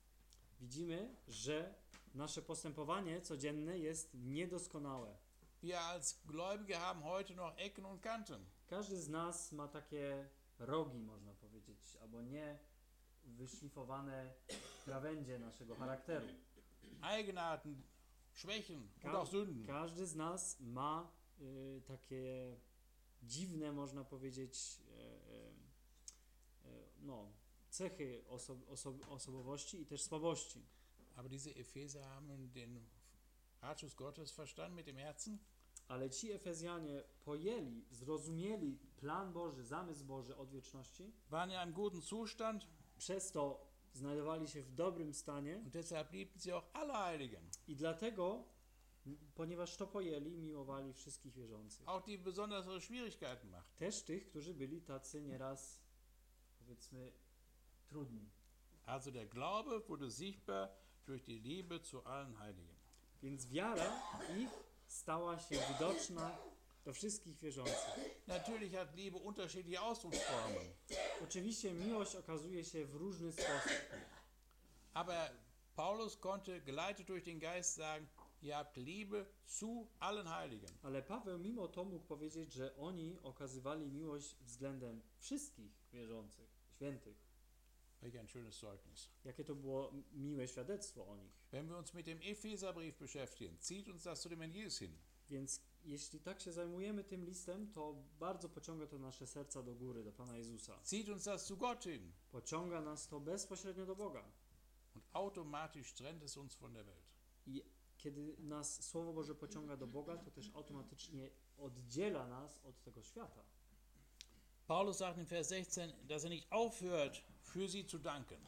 Widzimy, że nasze postępowanie codzienne jest niedoskonałe. Wir als Gläubige haben heute noch Ecken und Kanten. Każdy z nas ma takie rogi, można powiedzieć, albo nie wyszlifowane krawędzie naszego charakteru. Eigenarten, Schwächen und Ka- auch Sünden. Każdy z nas ma y, takie dziwne, można powiedzieć, e, e, e, no, cechy oso- oso- osobowości i też słabości. Aber diese Epheser haben den Ratschluss Gottes verstanden mit dem Herzen Ale ci Efezjanie pojęli, zrozumieli plan Boży, zamysł Boży od wieczności, waren in einem guten Zustand przez to znajdowali się w dobrym stanie und deshalb liebten sie auch alle Heiligen. i dlatego, ponieważ to pojęli, miłowali wszystkich wierzących. Auch die besondere Schwierigkeiten machten. Też tych, którzy byli tacy nieraz, powiedzmy, trudni. Also der Glaube wurde sichtbar durch die Liebe zu allen Heiligen. Więc wiara ich stała się widoczna do wszystkich wierzących. Natürlich hat Liebe unterschiedliche Ausdrucksformen, Oczywiście miłość okazuje się w różny sposób, aber Paulus konnte geleitet durch den Geist sagen, ihr habt Liebe zu allen Heiligen. ale Paweł mimo to mógł powiedzieć, że oni okazywali miłość względem wszystkich wierzących, świętych. Welch ein schönes Zeugnis. Jakie to było miłe świadectwo o nich. Wenn wir uns mit dem Epheserbrief beschäftigen, zieht uns das zu dem Evangelis hin. Więc jeśli tak się zajmujemy tym listem, to bardzo pociąga to nasze serca do góry, do Pana Jezusa. Zieht uns das zu Gott hin. Pociąga nas to bezpośrednio do Boga. Und automatisch trennt es uns von der Welt. I kiedy nas Słowo Boże pociąga do Boga, to też automatycznie oddziela nas od tego świata. Paulus sagt in Vers 16, dass er nicht aufhört, für sie zu danken.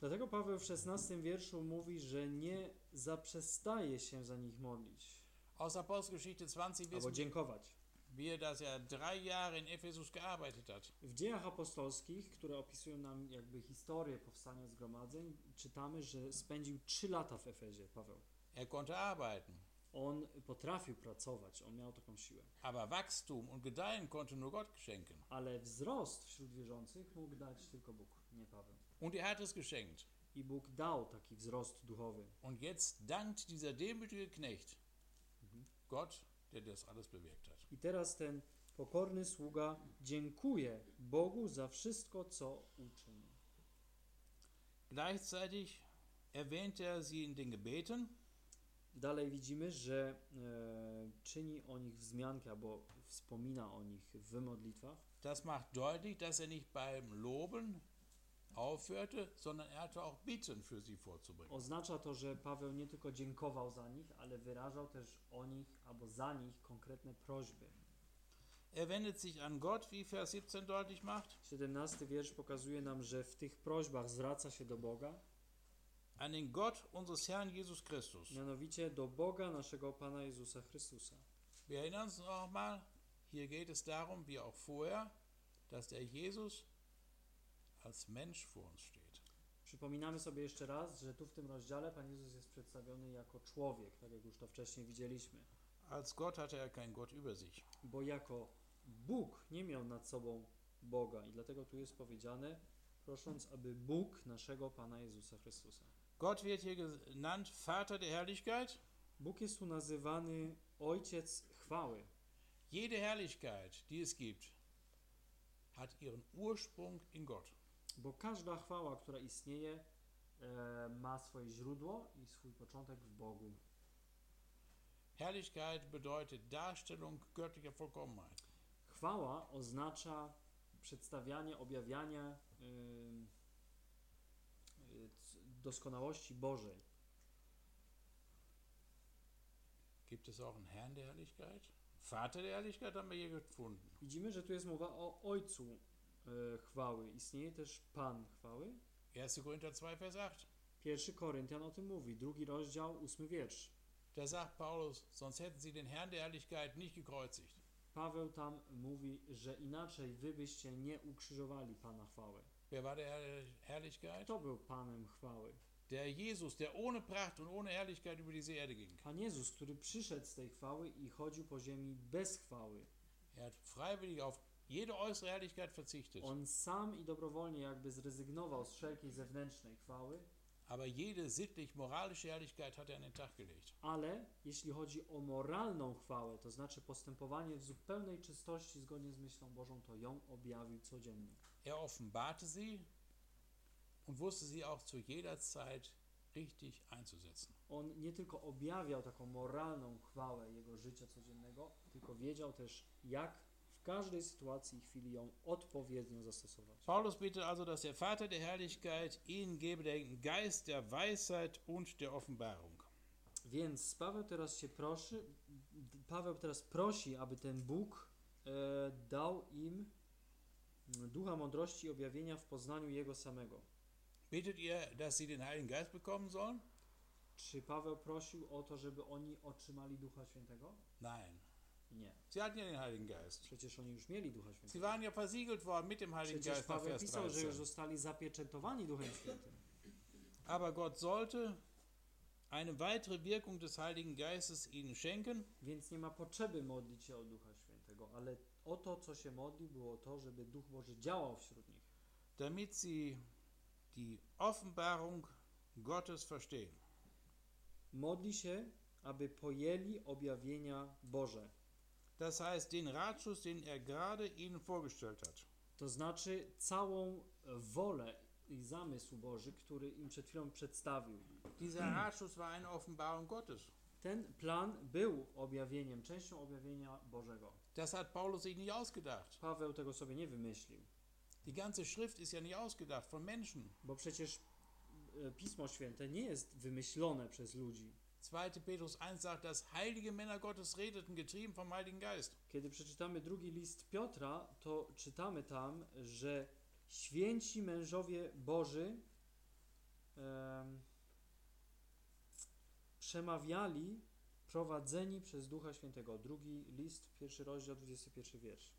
Dlatego Paweł w 16 wierszu mówi, że nie zaprzestaje się za nich modlić Aus Apostelgeschichte 20 albo wissen dziękować. wir, dass er drei Jahre in Ephesus gearbeitet hat. W dziejach apostolskich, które opisują nam jakby historię powstania zgromadzeń, czytamy, że spędził 3 lata w Efezie Paweł. Er konnte arbeiten, On potrafił pracować, on miał taką siłę. aber Wachstum und Gedeihen konnte nur Gott schenken. Ale wzrost wśród wierzących mógł dać tylko Bóg, nie Paweł. Und er hat es geschenkt. I Bóg dał taki wzrost duchowy. Und jetzt dankt dieser demütige Knecht Gott, der das alles bewirkt hat. I teraz ten pokorny sługa dziękuje Bogu za wszystko, co uczynił. Gleichzeitig erwähnt er sie in den Gebeten Dalej widzimy, że e, czyni o nich wzmiankę, albo wspomina o nich w modlitwach. Das macht deutlich, dass er nicht beim Loben aufhörte, sondern er hatte auch Bitten für sie vorzubringen. Oznacza to, że Paweł nie tylko dziękował za nich, ale wyrażał też o nich albo za nich konkretne prośby. Er wendet sich an Gott, wie Vers 17 deutlich macht, 17 wiersz pokazuje nam, że w tych prośbach zwraca się do Boga, an den Gott unseres Herrn Jesus Christus. mianowicie do Boga naszego Pana Jezusa Chrystusa. Wir erinnern uns nochmal, hier geht es darum, wie auch vorher, dass der Jesus als Mensch vor uns steht. Przypominamy sobie jeszcze raz, że tu w tym rozdziale Pan Jezus jest przedstawiony jako człowiek, tak jak już to wcześniej widzieliśmy. Als Gott hatte er kein Gott über sich. Bo jako Bóg nie miał nad sobą Boga i dlatego tu jest powiedziane, prosząc, aby Bóg naszego Pana Jezusa Chrystusa. Gott wird hier genannt Vater der Herrlichkeit. Bóg jest tu nazywany Ojciec chwały. Jede Herrlichkeit, die es gibt, hat ihren Ursprung in Gott. Bo każda chwała, która istnieje, e, ma swoje źródło i swój początek w Bogu. Herrlichkeit bedeutet Darstellung göttlicher Vollkommenheit. Chwała oznacza przedstawianie, objawianie y, c- doskonałości Bożej. Gibt es auch einen Herrn der Herrlichkeit? Vater der Herrlichkeit haben wir hier gefunden. Widzimy, że tu jest mowa o Ojcu chwały. Istnieje też Pan chwały. 1. Korinther 2, Vers 8. Pierwszy Koryntian o tym mówi, drugi rozdział, ósmy wiersz. Da sagt Paulus, sonst hätten sie den Herrn der Herrlichkeit nicht gekreuzigt. Paweł tam mówi, że inaczej wy byście nie ukrzyżowali Pana chwały. Wer war der Herrlichkeit? Kto był Panem chwały? Der Jesus, der ohne Pracht und ohne Herrlichkeit über diese Erde ging. Pan Jezus, który przyszedł z tej chwały i chodził po ziemi bez chwały. Er hat freiwillig auf jede äußere Herrlichkeit verzichtet. On sam i dobrowolnie jakby zrezygnował z wszelkiej zewnętrznej chwały, Aber jede sittlich-moralische Herrlichkeit hat er an den Tag gelegt. ale jeśli chodzi o moralną chwałę, to znaczy postępowanie w zupełnej czystości zgodnie z myślą Bożą, to ją objawił codziennie. Er offenbarte sie und wusste sie auch zu jeder Zeit richtig einzusetzen. On nie tylko objawiał taką moralną chwałę jego życia codziennego, tylko wiedział też, jak każdej sytuacji i chwili ją odpowiednio zastosować. Paulus bittet also, dass der Vater der Herrlichkeit ihnen gebe den Geist der Weisheit und der Offenbarung. Więc Paweł teraz się prosi, Paweł teraz prosi, aby ten Bóg e, dał im ducha mądrości i objawienia w poznaniu Jego samego. Bittet ihr, dass sie den Heiligen Geist bekommen sollen? Czy Paweł prosił o to, żeby oni otrzymali Ducha Świętego? Nein. Nie. Sie hatten ja den Heiligen Geist. Przecież oni już mieli Ducha Sie Świętego. waren ja versiegelt worden mit dem Heiligen Przecież Geist Paweł pisał, że już 13. zostali zapieczętowani Duchem Świętym. Aber Gott sollte eine weitere Wirkung des Heiligen Geistes ihnen schenken, Więc nie ma potrzeby modlić się o Ducha Świętego, ale o to, co się modli, było to, żeby Duch Boży działał wśród nich, damit sie die Offenbarung Gottes verstehen. modli się, aby pojęli objawienia Boże. Das heißt, den den er gerade ihnen vorgestellt hat. To znaczy całą wolę i zamysł Boży, który im przed chwilą przedstawił. Dieser war eine Offenbarung Gottes. Ten plan był objawieniem, częścią objawienia Bożego. Das hat Paulus sich nicht ausgedacht. Paweł tego sobie nie wymyślił, Die ganze Schrift ist ja nicht ausgedacht von Menschen. bo przecież e, Pismo Święte nie jest wymyślone przez ludzi. 2. Petrus 1 sagt, dass heilige Männer Gottes redeten, getrieben vom Heiligen Geist. Kiedy przeczytamy drugi list Piotra, to czytamy tam, że święci mężowie Boży em, przemawiali prowadzeni przez Ducha Świętego. Drugi list, pierwszy rozdział, 21 wiersz.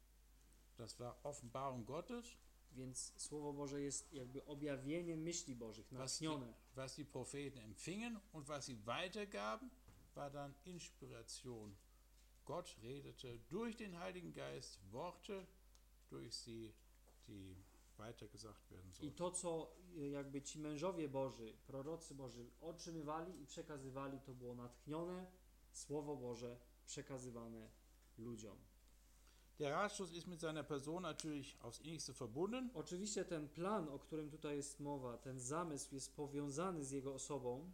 Das war Offenbarung Gottes. Więc Słowo Boże jest jakby objawieniem myśli Bożych, natchnione. was die Propheten empfingen und was sie weitergaben, war dann Inspiration. Gott redete durch den Heiligen Geist Worte durch sie, die weitergesagt werden I sollten. to, co y, jakby ci mężowie Boży, prorocy Boży otrzymywali i przekazywali, to było natchnione Słowo Boże przekazywane ludziom. Der Ratschluss ist mit seiner Person natürlich aufs innigste verbunden. Oczywiście ten plan, o którym tutaj jest mowa, ten zamysł jest powiązany z jego osobą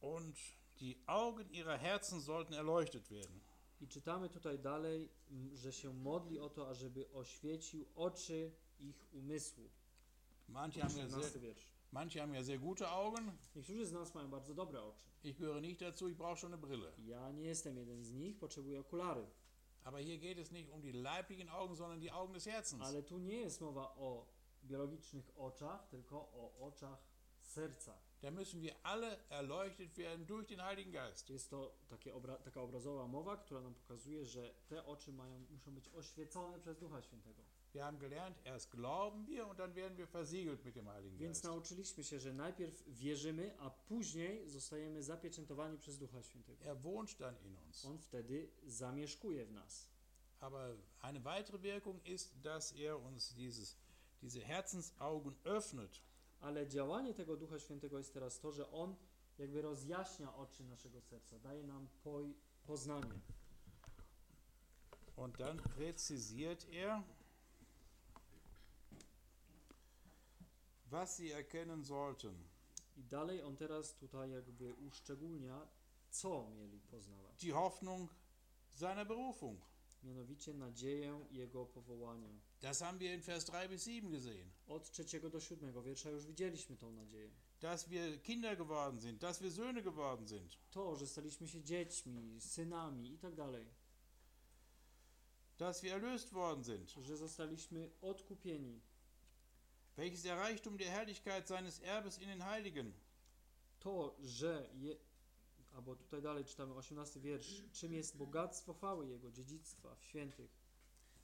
Und die Augen ihrer Herzen sollten erleuchtet werden. i czytamy tutaj dalej, że się modli o to, ażeby oświecił oczy ich umysłu. Manche haben, ja 17 sehr, manche haben ja sehr gute Augen. Niektórzy z nas mają bardzo dobre oczy. Ich gehöre nicht dazu, ich brauche schon eine Brille. Ja nie jestem jeden z nich, potrzebuję okulary. Aber hier geht es nicht um die leiblichen Augen, sondern die Augen des Herzens. Ale tu nie jest mowa o biologicznych oczach, tylko o oczach serca. Da müssen wir alle erleuchtet werden durch den Heiligen Geist. Jest to obra taka obrazowa mowa, która nam pokazuje, że te oczy mają, muszą być oświecone przez Ducha Świętego. Wir haben gelernt, erst glauben wir und dann werden wir versiegelt mit dem Heiligen Więc Geist. nauczyliśmy się, że najpierw wierzymy, a później zostajemy zapieczętowani przez Ducha Świętego. Er wohnt dann in uns. On wtedy zamieszkuje w nas. Aber eine weitere Wirkung ist, dass er uns dieses, diese Herzensaugen öffnet. Ale działanie tego Ducha Świętego jest teraz to, że On jakby rozjaśnia oczy naszego serca, daje nam poznanie. Und dann präzisiert er, was sie erkennen sollten. I dalej On teraz tutaj jakby uszczególnia, co mieli poznawać. Die Hoffnung seiner Berufung. Mianowicie nadzieję Jego powołania. Das haben wir in Vers 3 bis 7 gesehen. Od trzeciego do siódmego wiersza już widzieliśmy tą nadzieję. Dass wir Kinder geworden sind, dass wir Söhne geworden sind, To, że staliśmy się dziećmi, synami i tak dalej. dass wir erlöst worden sind. Że zostaliśmy odkupieni. Welches der Reichtum der Herrlichkeit seines Erbes in den Heiligen. To, że je, albo tutaj dalej czytamy 18 wiersz, czym jest bogactwo chwały Jego, dziedzictwa w świętych.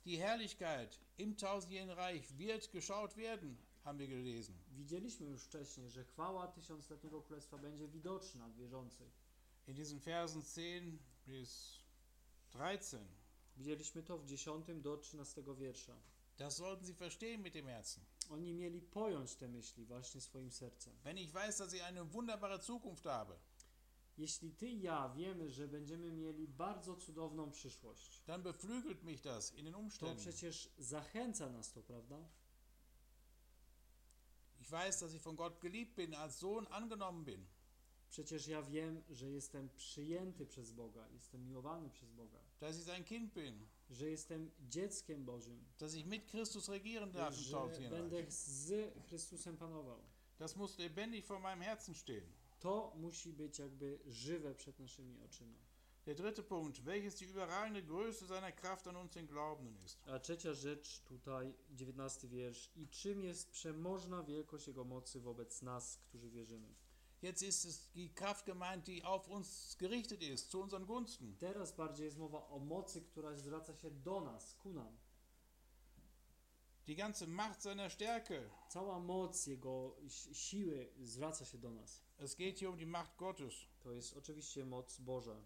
Die Herrlichkeit im tausendjährigen Reich wird geschaut werden, haben wir gelesen. Widzieliśmy już wcześniej, że chwała tysiącletniego królestwa będzie widoczna w wierzących. In diesen Versen 10 bis 13. Widzieliśmy to w 10 do 13 wiersza. Das sollten Sie verstehen mit dem Herzen. Oni mieli pojąć te myśli właśnie swoim sercem. Wenn ich weiß, dass ich eine wunderbare Zukunft habe, Jeśli ty i ja wiemy, że będziemy mieli bardzo cudowną przyszłość, dann beflügelt mich das in den to Umständen. przecież zachęca nas to, prawda? Ich weiß, dass ich von Gott geliebt bin, als Sohn angenommen bin. Przecież ja wiem, że jestem przyjęty przez Boga, jestem miłowany przez Boga, dass ich sein Kind bin, że jestem dzieckiem Bożym, dass ich mit Christus regieren darf im że będę z Chrystusem panował. Das muss lebendig vor meinem Herzen stehen. To musi być jakby żywe przed naszymi oczyma. Der dritte Punkt, welches die überragende Größe seiner Kraft an uns den Glaubenden ist. A trzecia rzecz tutaj, 19 wiersz. I czym jest przemożna wielkość Jego mocy wobec nas, którzy wierzymy? Jetzt ist es die Kraft gemeint, die auf uns gerichtet ist, zu unseren Gunsten. Teraz bardziej jest mowa o mocy, która zwraca się do nas, ku nam. Die ganze Macht seiner Stärke. Cała moc Jego si- siły zwraca się do nas. Es geht hier um die Macht Gottes. To jest oczywiście moc Boża.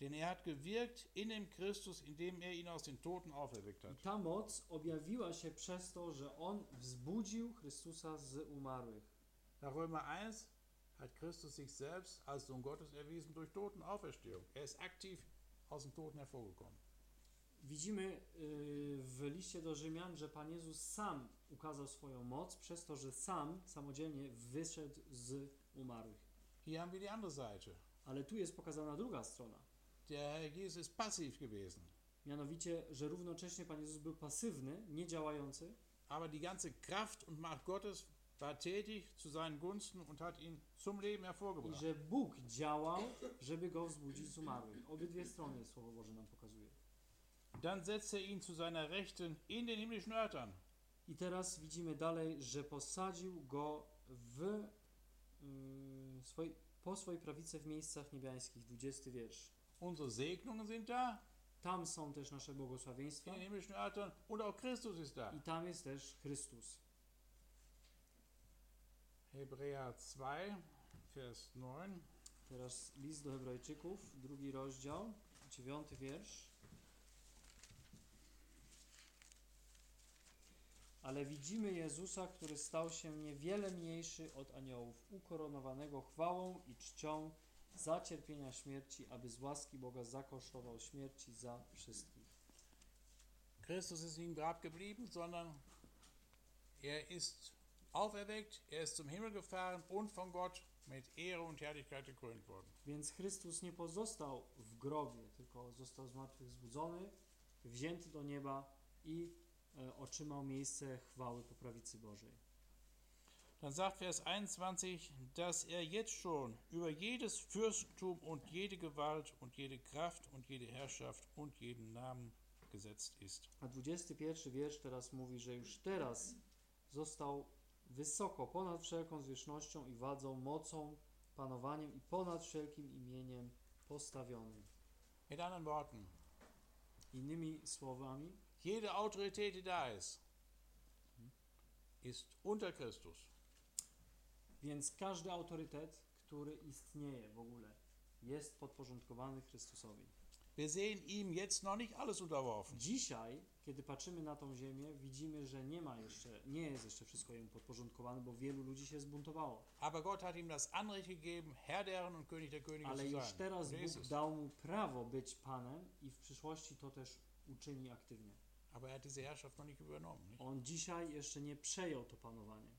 Denn er hat gewirkt in dem Christus, indem er ihn aus den Toten auferweckt I hat. ta moc objawiła się przez to, że On wzbudził Chrystusa z umarłych. Nach Römer 1 hat Christus sich selbst als Sohn Gottes erwiesen durch Totenauferstehung. Er ist aktiv aus den Toten hervorgekommen. Widzimy y, w liście do Rzymian, że Pan Jezus sam ukazał swoją moc przez to, że sam samodzielnie wyszedł z umarłych. Hier haben wir die andere Seite. Ale tu jest pokazana druga strona. Der Herr Jesus ist passiv gewesen. Mianowicie, że równocześnie Pan Jezus był pasywny, niedziałający, Aber die ganze Kraft und Macht Gottes war tätig zu seinen Gunsten und hat ihn zum Leben i hervorgebracht. że Bóg działał, żeby go wzbudzić z umarłych. Obydwie strony Słowo Boże nam pokazuje. Dann setzte er ihn zu seiner Rechten in den himmlischen Örtern. I teraz widzimy dalej, że posadził go w, y, swoj, po swojej prawicy w miejscach niebiańskich. 20 wiersz. Unsere Segnungen sind da Tam są też nasze in błogosławieństwa den himmlischen Örtern und auch Christus ist da. i tam jest też Chrystus. Hebräer 2, Vers 9. Teraz list do Hebrajczyków, drugi rozdział, dziewiąty wiersz. Ale widzimy Jezusa, który stał się niewiele mniejszy od aniołów, ukoronowanego chwałą i czcią za cierpienia śmierci, aby z łaski Boga zakosztował śmierci za wszystkich. Christus ist nicht im Grab geblieben, sondern er ist auferweckt, er ist zum Himmel gefahren und von Gott mit Ehre und Herrlichkeit gekrönt worden. Więc Chrystus nie pozostał w grobie, tylko został zmartwychwzbudzony, wzięty do nieba i e, otrzymał miejsce chwały po prawicy Bożej. Dann sagt Vers 21, dass er jetzt schon über jedes Fürstentum und jede Gewalt und jede Kraft und jede Herrschaft und jeden Namen gesetzt ist. A 21 wiersz teraz mówi, że już teraz został wysoko, ponad wszelką zwierzchnością i wadzą, mocą, panowaniem i ponad wszelkim imieniem postawiony. Mit anderen Worten, Innymi słowami, jede Autorität, die da ist, ist unter Christus. więc każdy autorytet, który istnieje w ogóle, jest podporządkowany Chrystusowi. Wir sehen ihm jetzt noch nicht alles unterworfen. Dzisiaj, kiedy patrzymy na tą ziemię, widzimy, że nie ma jeszcze, nie jest jeszcze wszystko jemu podporządkowane, bo wielu ludzi się zbuntowało. Aber Gott hat ihm das Anrecht gegeben, Herr der Herren und König der Könige Ale już teraz er Bóg dał mu prawo być Panem i w przyszłości to też uczyni aktywnie. Aber er hat diese Herrschaft noch nicht übernommen. Nicht? On dzisiaj jeszcze nie przejął to panowanie.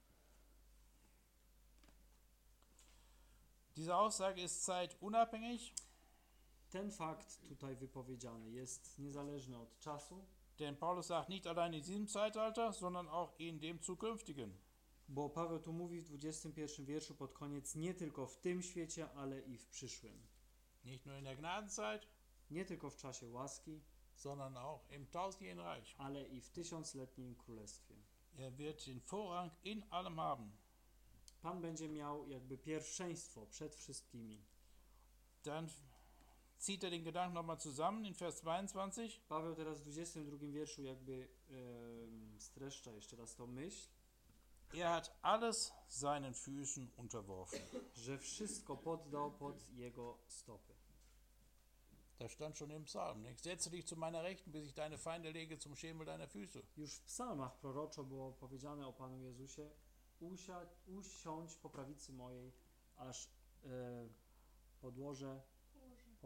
Diese Aussage ist zeitunabhängig, Ten fakt tutaj wypowiedziany jest niezależny od czasu, denn Paulus sagt nicht allein in diesem Zeitalter, sondern auch in dem zukünftigen. bo Paweł tu mówi w 21 wierszu pod koniec nie tylko w tym świecie, ale i w przyszłym. Nicht nur in der Gnadenzeit, Nie tylko w czasie łaski, sondern auch im tausendjährigen Reich. ale i w tysiącletnim królestwie. Er wird den Vorrang in allem haben. Pan będzie miał jakby pierwszeństwo przed wszystkimi. Dann zieht er den Gedanken nochmal zusammen in Vers 22. Paweł teraz w 22 wierszu jakby streszcza jeszcze raz tą myśl, Er hat alles seinen Füßen unterworfen. że wszystko poddał pod jego stopy. Das stand schon im Psalm. Nicht? Setze dich zu meiner Rechten, bis ich deine Feinde lege zum Schemel deiner Füße. Już w psalmach proroczo było powiedziane o Panu Jezusie usiądź po prawicy mojej, aż e, podłożę,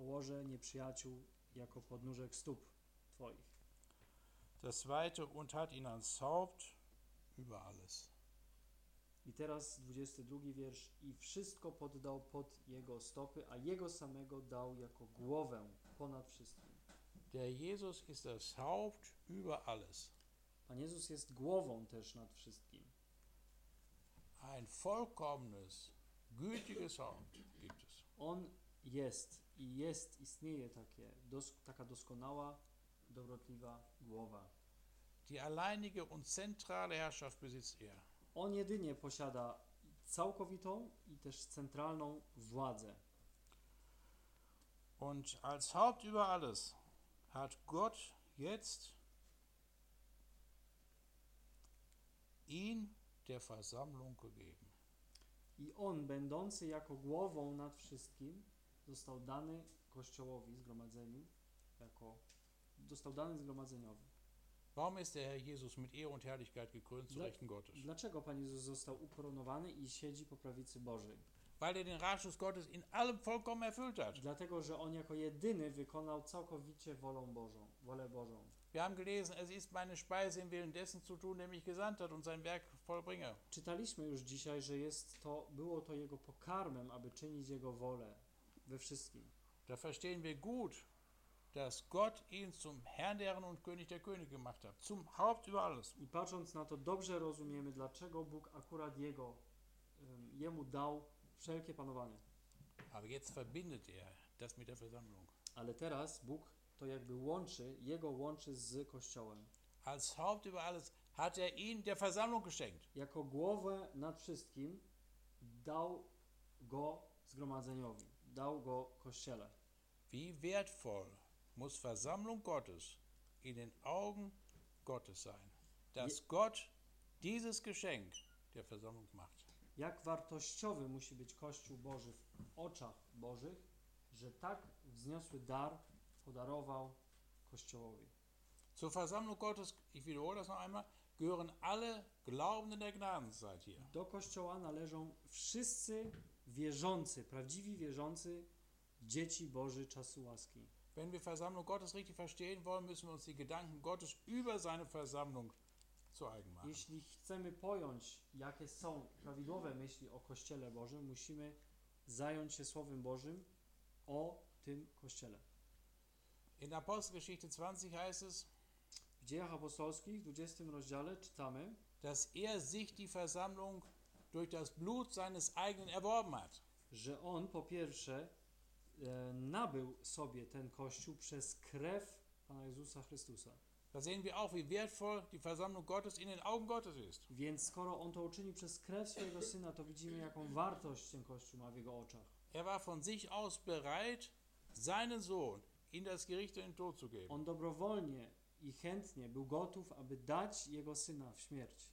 położę nieprzyjaciół jako podnóżek stóp Twoich. Das zweite, und hat ihn Haupt über alles. I teraz 22 wiersz. I wszystko poddał pod jego stopy, a jego samego dał jako głowę ponad wszystkim. Der Jesus ist das Haupt über alles. Pan Jezus jest głową też nad wszystkim. Ein vollkommenes, gütiges Haupt gibt es. On jest i jest, istnieje takie, dos, taka doskonała, dobrotliwa głowa. Die alleinige und zentrale Herrschaft besitzt er. On jedynie posiada całkowitą i też centralną władzę. Und als Haupt über alles hat Gott jetzt ihn der Versammlung gegeben. I on, będący jako głową nad wszystkim, został dany Kościołowi, zgromadzeniu, jako został dany zgromadzeniowi. Warum ist der Herr Jesus mit Ehre und Herrlichkeit gekrönt zu Dla- Rechten Gottes? Dlaczego Pan Jezus został ukoronowany i siedzi po prawicy Bożej? Weil er den Ratschluss Gottes in allem vollkommen erfüllt hat. Dlatego, że on jako jedyny wykonał całkowicie wolą Bożą, wolę Bożą. Wir haben gelesen, es ist meine Speise im Willen dessen zu tun, der mich gesandt hat und sein Werk vollbringe. Czytaliśmy już dzisiaj, że jest to, było to jego pokarmem, aby czynić jego wolę we wszystkim. Da verstehen wir gut, dass Gott ihn zum Herrn der Herren und König der Könige gemacht hat, zum Haupt über alles. I patrząc na to, dobrze rozumiemy, dlaczego Bóg akurat jego, em, jemu dał wszelkie panowanie. Aber jetzt verbindet er das mit der Versammlung. Ale teraz Bóg to jakby łączy, jego łączy z Kościołem. Als Haupt über alles hat er ihn der Versammlung geschenkt. Jako głowę nad wszystkim dał go zgromadzeniowi, dał go Kościele. Wie wertvoll muss Versammlung Gottes in den Augen Gottes sein, dass Gott dieses Geschenk der Versammlung macht. Jak wartościowy musi być Kościół Boży w oczach Bożych, że tak wzniosły dar podarował Kościołowi. Zur Versammlung Gottes, ich wiederhole das noch einmal, gehören alle Glaubenden der Gnadenzeit hier. Do Kościoła należą wszyscy wierzący, prawdziwi wierzący, dzieci Boży czasu łaski. Wenn wir Versammlung Gottes richtig verstehen wollen, müssen wir uns die Gedanken Gottes über seine Versammlung zu eigen machen. Jeśli chcemy pojąć, jakie są prawidłowe myśli o Kościele Bożym, musimy zająć się Słowem Bożym o tym Kościele. In Apostelgeschichte 20 heißt es, W Dziejach Apostolskich, w 20 rozdziale czytamy, dass er sich die Versammlung durch das Blut seines eigenen erworben hat. że on po pierwsze e, nabył sobie ten Kościół przez krew Pana Jezusa Chrystusa. Da sehen wir auch, wie wertvoll die Versammlung Gottes in den Augen Gottes ist. Więc skoro on to uczynił przez krew swojego Syna, to widzimy, jaką wartość ten Kościół ma w jego oczach. Er war von sich aus bereit, seinen Sohn in das Gericht und den Tod zu geben. On dobrowolnie i chętnie był gotów, aby dać jego Syna w śmierć.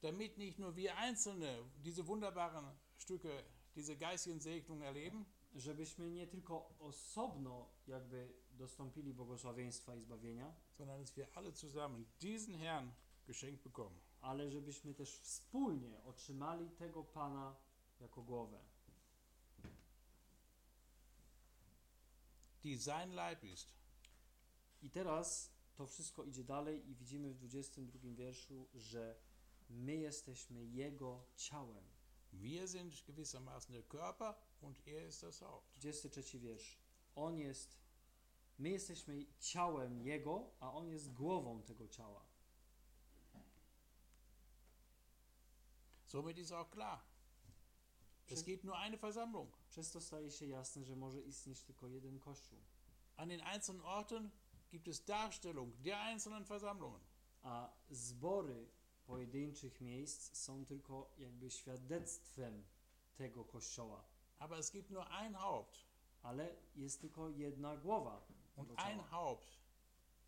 Damit nicht nur wir Einzelne diese wunderbaren Stücke, diese geistigen Segnungen erleben, żebyśmy nie tylko osobno jakby dostąpili błogosławieństwa i zbawienia, sondern dass wir alle zusammen diesen Herrn geschenkt bekommen. ale żebyśmy też wspólnie otrzymali tego Pana jako głowę, die sein Leib ist. I teraz to wszystko idzie dalej i widzimy w 22 wierszu, że my jesteśmy Jego ciałem. Wir sind gewissermaßen der Körper und er ist das Haupt. 23 wiersz. On jest, my jesteśmy ciałem Jego, a On jest głową tego ciała. Somit ist auch klar, es gibt nur eine Versammlung. przez to staje się jasne, że może istnieć tylko jeden Kościół. An den einzelnen Orten gibt es Darstellung der einzelnen Versammlungen. a zbory pojedynczych miejsc są tylko jakby świadectwem tego kościoła. Aber es gibt nur ein Haupt. Ale jest tylko jedna głowa Und ein. Haupt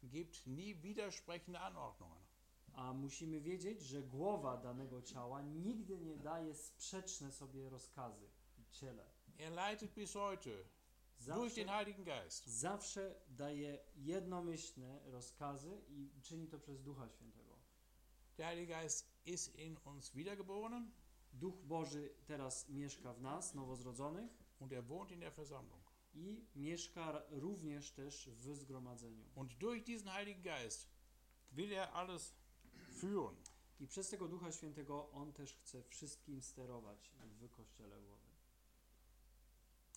gibt nie widersprechende Anordnungen. A musimy wiedzieć, że głowa danego ciała nigdy nie daje sprzeczne sobie rozkazy ciele. Er leitet bis heute durch Zawsze, den Heiligen Geist. zawsze daje jednomyślne rozkazy i czyni to przez Ducha Świętego. Der Heilige Geist ist in uns wiedergeboren Duch Boży teraz mieszka w nas, nowozrodzonych, und er wohnt in der Versammlung. i mieszka również też w zgromadzeniu. Und durch diesen Heiligen Geist will er alles führen. I przez tego Ducha Świętego On też chce wszystkim sterować w Kościele Głowy.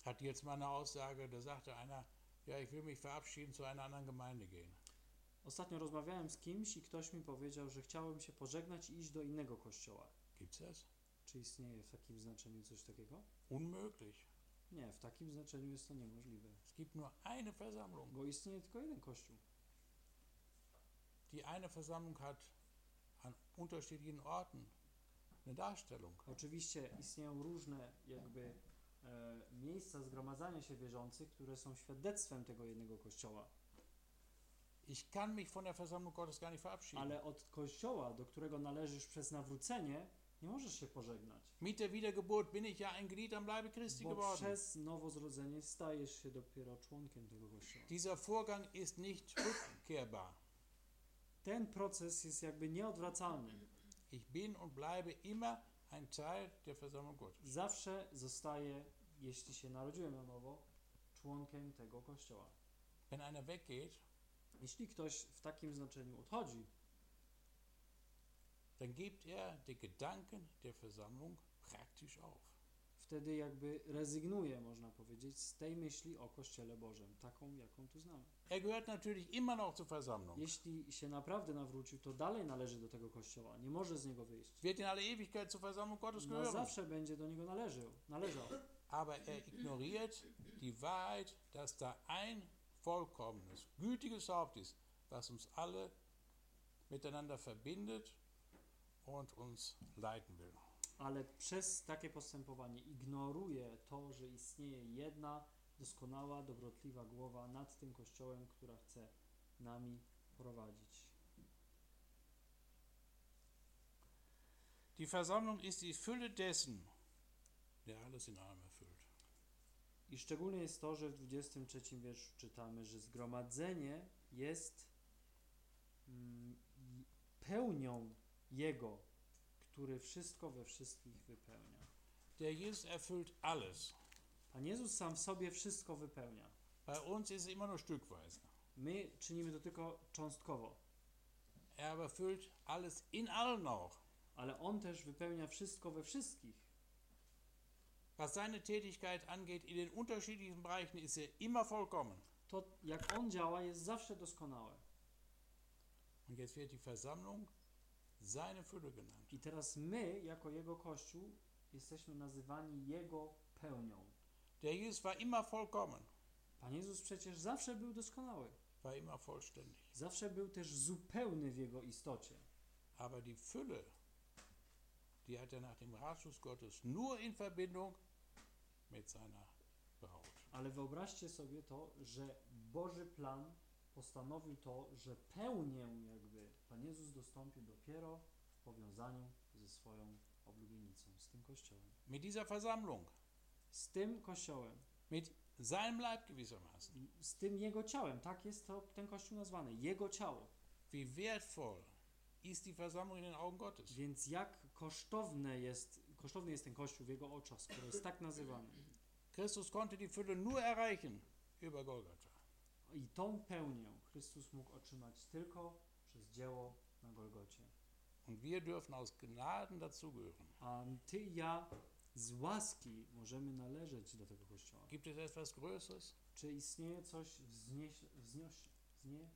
Hat jetzt mal eine Aussage, da sagte einer, ja, ich will mich verabschieden, zu einer anderen Gemeinde gehen. Ostatnio rozmawiałem z kimś i ktoś mi powiedział, że chciałbym się pożegnać i iść do innego kościoła. Gibt's das? Czy istnieje w takim znaczeniu coś takiego? Unmöglich. Nie, w takim znaczeniu jest to niemożliwe, Es gibt nur eine Versammlung. bo istnieje tylko jeden kościół. Die eine Versammlung hat an unterschiedlichen Orten eine Darstellung. Oczywiście istnieją różne jakby e, miejsca zgromadzania się wierzących, które są świadectwem tego jednego kościoła. Ich kann mich von der Versammlung Gottes gar nicht verabschieden. Ale od kościoła, do którego należysz przez nawrócenie, nie możesz się pożegnać. Mit der Wiedergeburt bin ich ja ein Glied am Leibe Christi Bo geworden. przez nowozrodzenie stajesz się dopiero członkiem tego kościoła. Dieser Vorgang ist nicht rückkehrbar. Ten proces jest jakby nieodwracalny. Ich bin und bleibe immer ein Teil der Versammlung Gottes. Zawsze zostaję, jeśli się narodziłem na nowo, członkiem tego kościoła. Wenn einer weggeht, Jeśli ktoś w takim znaczeniu odchodzi, dann gibt er die Gedanken der Versammlung praktisch auf. wtedy jakby rezygnuje, można powiedzieć, z tej myśli o Kościele Bożym, taką, jaką tu znamy. Er gehört natürlich immer noch zur Versammlung. Jeśli się naprawdę nawrócił, to dalej należy do tego Kościoła, nie może z niego wyjść. Wird in aller Ewigkeit zur Versammlung Gottes Na gehören. zawsze będzie do niego należał, należał. Aber er ignoriert die Wahrheit, dass da ein vollkommenes, gütiges Haupt ist, was uns alle miteinander verbindet und uns leiten will. Ale przez takie postępowanie ignoruje to, że istnieje jedna doskonała, dobrotliwa głowa nad tym Kościołem, która chce nami prowadzić. Die Versammlung ist die Fülle dessen, der alles in allem erfüllt. I szczególne jest to, że w 23 wierszu czytamy, że zgromadzenie jest mm, pełnią Jego, który wszystko we wszystkich wypełnia. Der Jesus erfüllt alles. Pan Jezus sam w sobie wszystko wypełnia. Bei uns ist immer nur stückweise. My czynimy to tylko cząstkowo, Er erfüllt alles in allen ale On też wypełnia wszystko we wszystkich. Was seine Tätigkeit angeht, in den unterschiedlichen Bereichen ist er immer vollkommen. To, jak On działa, jest zawsze doskonałe. Und jetzt wird die Versammlung seine Fülle genannt. I teraz my, jako Jego Kościół, jesteśmy nazywani Jego pełnią. Der Jesus war immer vollkommen, Pan Jezus przecież zawsze był doskonały. war immer vollständig. Zawsze był też zupełny w Jego istocie. Aber die Fülle, die hat er nach dem Ratschluss Gottes nur in Verbindung mit seiner Braut. Ale wyobraźcie sobie to, że Boży plan postanowił to, że pełnię jakby Pan Jezus dostąpił dopiero w powiązaniu ze swoją oblubienicą, z tym Kościołem. Mit dieser Versammlung, Z tym Kościołem, mit seinem Leib gewissermaßen. z tym Jego ciałem, tak jest to ten Kościół nazwany, Jego ciało. Wie wertvoll ist die Versammlung in den Augen Gottes. Więc jak kosztowne jest, kosztowny jest ten Kościół w Jego oczach, skoro jest tak nazywany. Christus konnte die Fülle nur erreichen über Golgatha. I tą pełnię Chrystus mógł otrzymać tylko przez dzieło na Golgocie. Und wir dürfen aus Gnaden dazugehören. A ty i ja z łaski możemy należeć do tego Kościoła. Gibt es etwas Größeres? Czy istnieje coś wznieś, wznioś, wznie,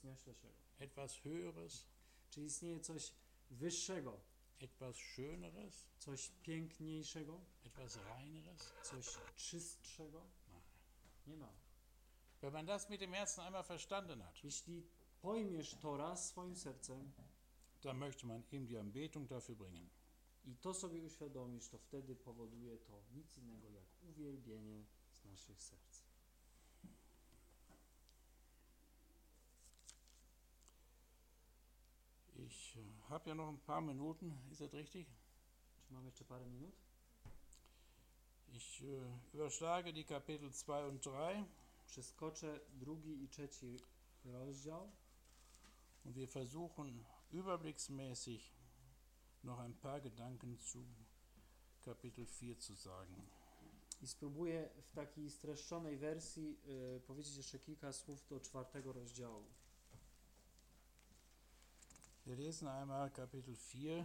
wznioślejszego? Etwas Höheres? Czy istnieje coś wyższego, Etwas Schöneres? coś piękniejszego, Etwas Reineres? coś czystszego? Nie ma. Wenn man das mit dem Herzen einmal verstanden hat, Jeśli pojmiesz to raz swoim sercem dann möchte man ihm die Anbetung dafür bringen. i to sobie uświadomisz, to wtedy powoduje to nic innego jak uwielbienie z naszych serc. Ich äh, habe ja noch ein paar Minuten, ist das richtig? Czy mamy jeszcze parę minut? Ich äh, überschlage die Kapitel 2 und 3 Przeskoczę drugi i trzeci rozdział und wir versuchen überblicksmäßig noch ein paar Gedanken zu Kapitel 4 zu sagen. i spróbuję w takiej streszczonej wersji y, powiedzieć jeszcze kilka słów do czwartego rozdziału. Wir lesen einmal Kapitel 4.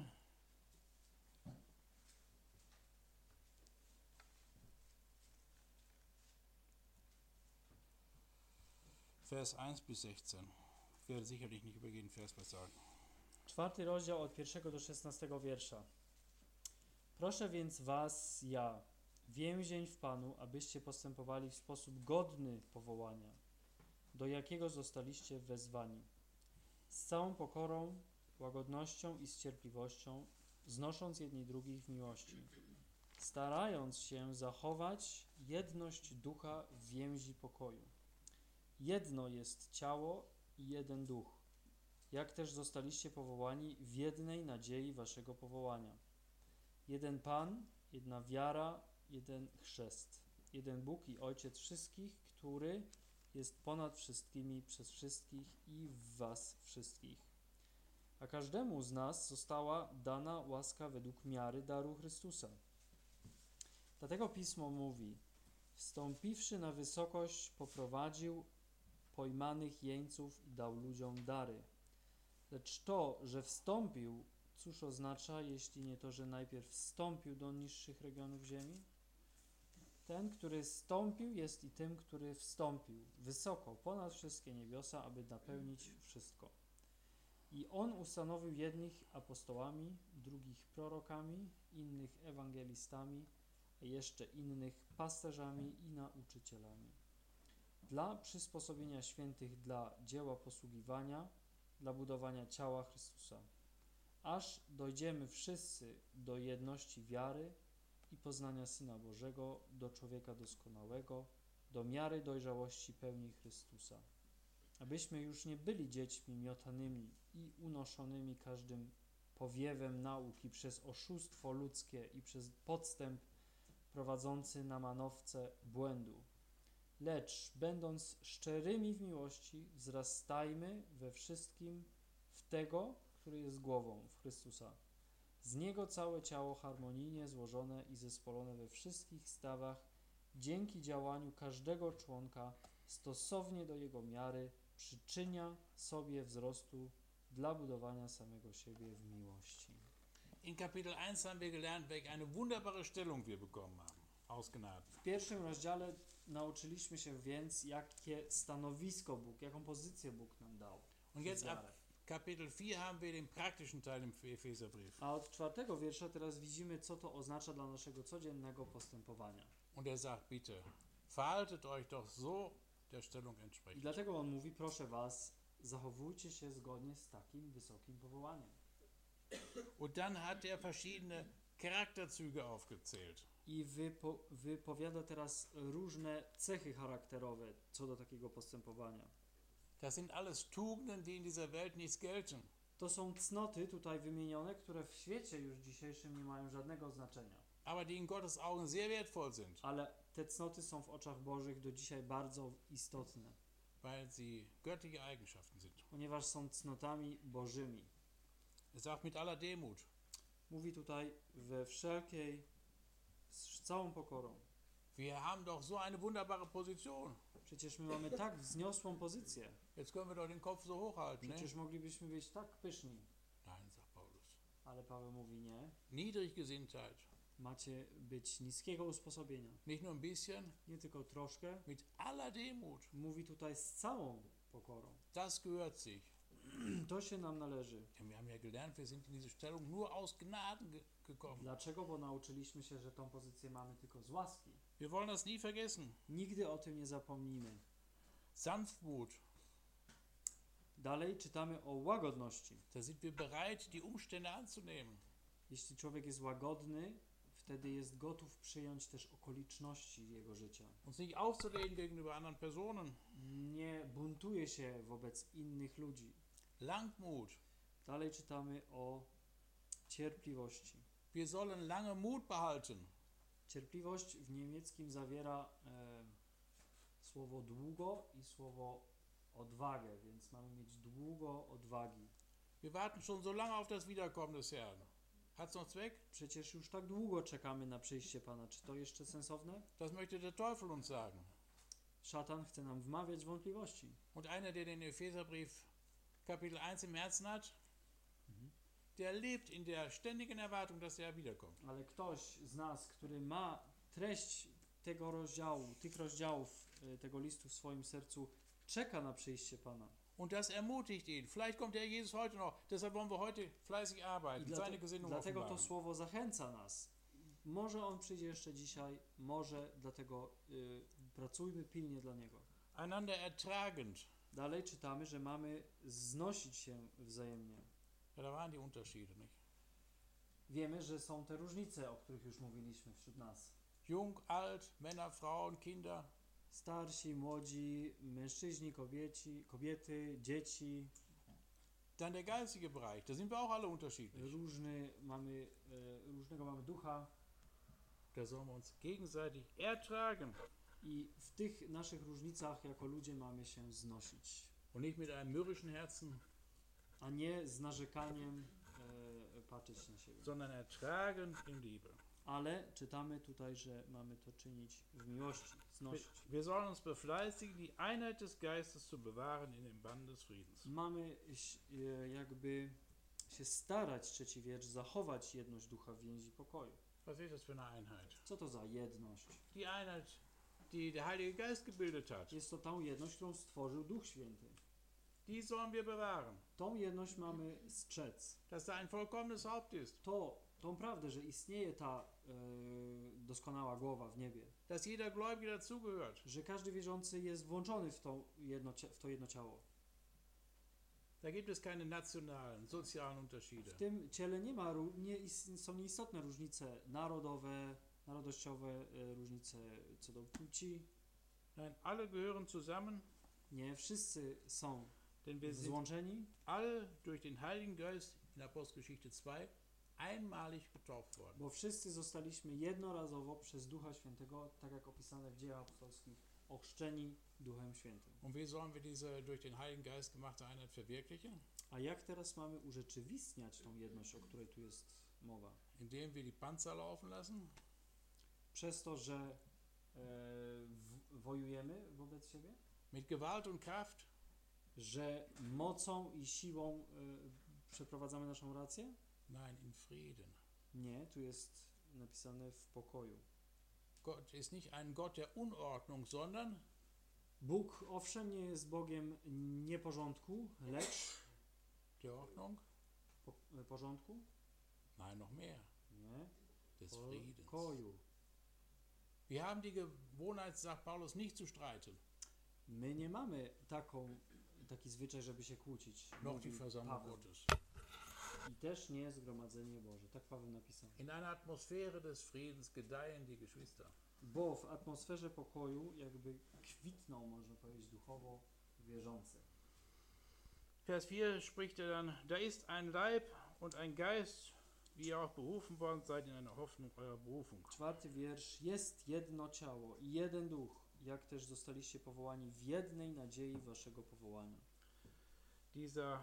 Vers 1 bis 16. Ich werde sicherlich nicht über jeden Vers was sagen. Czwarty rozdział od pierwszego do szesnastego wiersza. Proszę więc was, ja, więzień w Panu, abyście postępowali w sposób godny powołania, do jakiego zostaliście wezwani. Z całą pokorą, łagodnością i z cierpliwością, znosząc jedni drugich w miłości, starając się zachować jedność ducha w więzi pokoju. Jedno jest ciało i jeden duch. Jak też zostaliście powołani w jednej nadziei waszego powołania. Jeden Pan, jedna wiara, jeden chrzest. Jeden Bóg i Ojciec wszystkich, który jest ponad wszystkimi, przez wszystkich i w was wszystkich. A każdemu z nas została dana łaska według miary daru Chrystusa. Dlatego Pismo mówi: Wstąpiwszy na wysokość, poprowadził pojmanych jeńców i dał ludziom dary. Lecz to, że wstąpił, cóż oznacza, jeśli nie to, że najpierw wstąpił do niższych regionów ziemi? Ten, który stąpił, jest i tym, który wstąpił wysoko, ponad wszystkie niebiosa, aby napełnić wszystko. I on ustanowił jednych apostołami, drugich prorokami, innych ewangelistami, a jeszcze innych pasterzami i nauczycielami. Dla przysposobienia świętych dla dzieła posługiwania, dla budowania ciała Chrystusa, aż dojdziemy wszyscy do jedności wiary i poznania Syna Bożego, do człowieka doskonałego, do miary dojrzałości pełni Chrystusa. Abyśmy już nie byli dziećmi miotanymi i unoszonymi każdym powiewem nauki przez oszustwo ludzkie i przez podstęp prowadzący na manowce błędu. Lecz, będąc szczerymi w miłości, wzrastajmy we wszystkim w tego, który jest głową, w Chrystusa. Z Niego całe ciało harmonijnie złożone i zespolone we wszystkich stawach, dzięki działaniu każdego członka stosownie do jego miary, przyczynia sobie wzrostu dla budowania samego siebie w miłości. In Kapitel 1 haben wir gelernt, welche eine wunderbare Stellung wir bekommen haben. Aus Gnaden. W pierwszym rozdziale nauczyliśmy się więc, jakie stanowisko Bóg, jaką pozycję Bóg nam dał. Und przez jetzt ab wiarę. Kapitel 4 haben wir den praktischen Teil im Epheserbrief. A od czwartego wiersza teraz widzimy, co to oznacza dla naszego codziennego postępowania. Und er sagt, bitte, verhaltet euch doch so der Stellung I dlatego on mówi, proszę was, zachowujcie się zgodnie z takim wysokim powołaniem. Und dann hat er verschiedene Charakterzüge aufgezählt. I wypo, wypowiada teraz różne cechy charakterowe co do takiego postępowania. Das sind alles Tugenden, die in dieser Welt nichts gelten. To są cnoty tutaj wymienione, które w świecie już dzisiejszym nie mają żadnego znaczenia. aber die in Gottes Augen sehr wertvoll sind, Ale te cnoty są w oczach Bożych do dzisiaj bardzo istotne, weil sie göttliche Eigenschaften. Ponieważ są cnotami Bożymi. Er sagt mit aller Demut, Mówi tutaj we wszelkiej, z całą pokorą. wir haben doch so eine wunderbare Position. Przecież my mamy tak wzniosłą pozycję. Jetzt können wir doch den Kopf so? Przecież moglibyśmy być tak pyszni. Nein, sagt Paulus. Ale Paweł mówi nie. Niedriggesinntheit, Macie być niskiego usposobienia. nicht nur ein bisschen, Nie tylko troszkę. mit aller Demut. Mówi tutaj z całą pokorą. Das gehört sich. To się nam należy. Denn wir haben ja gelernt, wir sind in diese Stellung nur aus Gnaden ge gekommen. Dlaczego? Bo nauczyliśmy się, że tą pozycję mamy tylko z łaski. Wir wollen das nie vergessen. Nigdy o tym nie zapomnimy. Sanftmut, Dalej czytamy o łagodności. da sind wir bereit, die Umstände anzunehmen. Jeśli człowiek jest łagodny, wtedy jest gotów przyjąć też okoliczności jego życia. Aufzulehnen gegenüber anderen Personen. Nie buntuje się wobec innych ludzi. Langmut. Dalej czytamy o cierpliwości. Wir sollen lange Mut behalten. Cierpliwość w niemieckim zawiera e, słowo długo i słowo odwagę, więc mamy mieć długo odwagi. Wir warten schon so lange auf das Wiederkommen des Herrn. Hat's noch Zweck? Przecież już tak długo czekamy na przyjście Pana. Czy to jeszcze sensowne? Das möchte der Teufel uns sagen. Szatan chce nam wmawiać wątpliwości. Und einer, der den Epheserbrief Kapitel 1 im Herzen hat, der lebt in der ständigen Erwartung, dass er wiederkommt. Ale ktoś z nas, który ma treść tego rozdziału, tych rozdziałów e, tego listu w swoim sercu, czeka na przyjście Pana. Und das ermutigt ihn. Vielleicht kommt der Jesus heute noch. Deshalb wollen wir heute fleißig arbeiten, seine dlatego, Gesinnung dlatego to słowo zachęca nas. Może on przyjdzie jeszcze dzisiaj, może dlatego y, pracujmy pilnie dla niego. Einander ertragend. Dalej czytamy, że mamy znosić się wzajemnie. Ja, da waren die Unterschiede, nicht? Wiemy, że są te różnice, o których już mówiliśmy wśród nas. Jung, alt, Männer, Frauen, Kinder. Starsi, młodzi, mężczyźni, kobieci, kobiety, dzieci, Dann der geistige Bereich, da sind wir auch alle unterschiedlich. różny mamy, e, różnego mamy ducha Da sollen wir uns gegenseitig ertragen i w tych naszych różnicach jako ludzie mamy się znosić, und nicht mit einem mürrischen Herzen, a nie z narzekaniem e, patrzeć na siebie. sondern ertragen in Liebe. Ale czytamy tutaj, że mamy to czynić w miłości, znosić. wir sollen uns befleißigen, die Einheit des Geistes zu bewahren in dem Band des Friedens. Mamy e, jakby się starać, trzeci wiersz, zachować jedność ducha w więzi pokoju. Was ist das für eine Einheit? Co to za jedność? Die Einheit, die der Heilige Geist gebildet hat. Jest to tą jedność, którą stworzył Duch Święty. Die sollen wir bewahren. Tą jedność mamy strzec. Dass da ein vollkommenes Haupt ist. To, tą prawdę, że istnieje ta e, doskonała głowa w niebie, Dass jeder Gläubige dazugehört. że każdy wierzący jest włączony w, tą jedno, w to jedno ciało. Da gibt es keine nationalen, sozialen Unterschiede. W tym ciele nie ma, nie, są nieistotne różnice narodowe, narodowościowe, e, różnice co do płci. Nein, alle gehören zusammen, Nie, wszyscy są denn wir złączeni, alle durch den Heiligen Geist in Apostelgeschichte 2 einmalig getauft worden. bo wszyscy zostaliśmy jednorazowo przez Ducha Świętego, tak jak opisane w dziejach apostolskich, ochrzczeni Duchem Świętym. Und wie sollen wir diese durch den Heiligen Geist gemachte Einheit verwirklichen? A jak teraz mamy urzeczywistniać tą jedność, o której tu jest mowa? Indem wir die Panzer laufen lassen, Przez to, że e, w, wojujemy wobec siebie? mit Gewalt und Kraft, Że mocą i siłą e, przeprowadzamy naszą rację? Nein, in Frieden. Nie, tu jest napisane w pokoju. Gott ist nicht ein Gott der Unordnung, sondern Bóg owszem nie jest Bogiem nieporządku, lecz der Ordnung, po, porządku? nein, noch mehr, Nie, des Friedens. pokoju. Wir haben die Gewohnheit, sagt Paulus, nicht zu streiten, My nie mamy taką, taki zwyczaj, żeby się kłócić. noch die Versammlung. Gottes. I też nie zgromadzenie Boże. Tak Paweł napisał. In einer Atmosphäre des Friedens gedeihen die Geschwister. Bo w atmosferze pokoju jakby kwitną, można powiedzieć, duchowo wierzący. Vers 4 spricht er dann, da ist ein Leib und ein Geist, wie ihr auch berufen worden seid in einer Hoffnung eurer Berufung. Czwarty wiersz. Jest jedno ciało i jeden duch, jak też zostaliście powołani w jednej nadziei waszego powołania. Dieser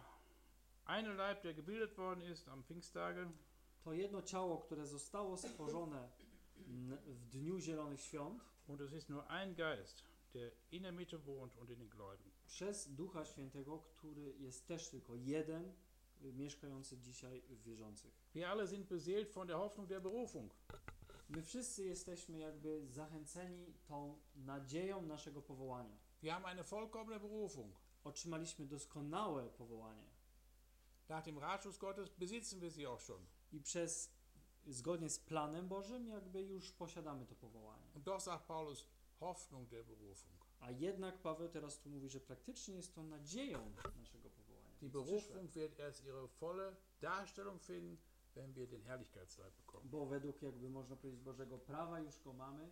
eine Leib, der gebildet worden ist am Pfingsttage, To jedno ciało, które zostało stworzone w dniu Zielonych Świąt und es ist nur ein Geist, der in der Mitte wohnt und in den Gläubigen. przez Ducha Świętego, który jest też tylko jeden, mieszkający dzisiaj w wierzących. Wir alle sind beseelt von der Hoffnung der Berufung. My wszyscy jesteśmy jakby zachęceni tą nadzieją naszego powołania. Wir haben eine vollkommene Berufung. Otrzymaliśmy doskonałe powołanie Nach dem Ratschluss Gottes besitzen wir sie auch schon. i przez, zgodnie z planem Bożym, jakby już posiadamy to powołanie. Und doch sagt Paulus, Hoffnung der Berufung. A jednak Paweł teraz tu mówi, że praktycznie jest to nadzieją naszego powołania. Die. Berufung wird erst ihre volle Darstellung finden, wenn wir den Herrlichkeitsleib bekommen. Bo według jakby można powiedzieć Bożego prawa już go mamy,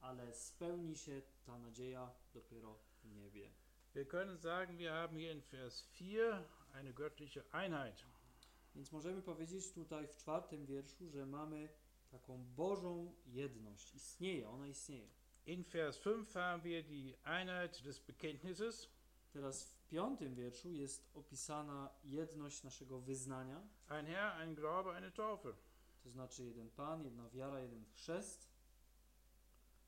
ale spełni się ta nadzieja dopiero w niebie. Wir können sagen, wir haben hier in Vers 4 eine göttliche Einheit. Więc możemy powiedzieć tutaj w czwartym wierszu, że mamy taką Bożą jedność. Istnieje, ona istnieje. In Vers 5 haben wir die Einheit des Bekenntnisses. Teraz w piątym wierszu jest opisana jedność naszego wyznania, Ein Herr, ein Glaube, eine Taufe. to znaczy jeden Pan, jedna wiara, jeden chrzest.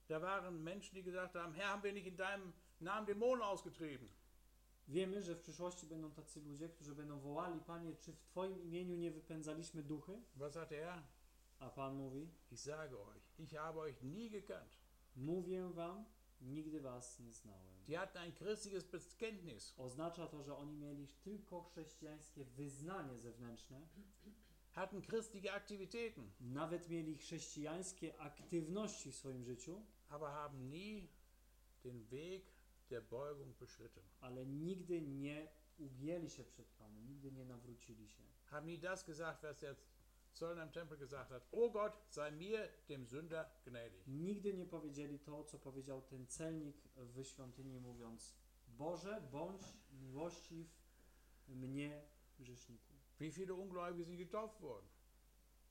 Da waren Menschen, die gesagt haben, Herr, haben wir nicht in deinem Namen Dämonen ausgetrieben? Wiemy, że w przyszłości będą tacy ludzie, którzy będą wołali, Panie, czy w Twoim imieniu nie wypędzaliśmy duchy? Was sagt Herr? A Pan mówi, Ich sage euch, ich habe euch nie gekannt. mówię Wam, nigdy Was nie znałem. Die hatten ein christliches Bekenntnis, Oznacza to, że oni mieli tylko chrześcijańskie wyznanie zewnętrzne, hatten christliche Aktivitäten, nawet mieli chrześcijańskie aktywności w swoim życiu, aber haben nie den Weg. Ale nigdy nie ugięli się przed Panem, nigdy nie nawrócili się. Haben nie das gesagt, was der Zöllner im Tempel gesagt hat, O Gott, sei mir, dem Sünder, gnädig. Nigdy nie powiedzieli to, co powiedział ten celnik w świątyni, mówiąc: Boże, bądź miłościw mnie, grzeszniku. Wie viele Ungläubige sind getauft worden?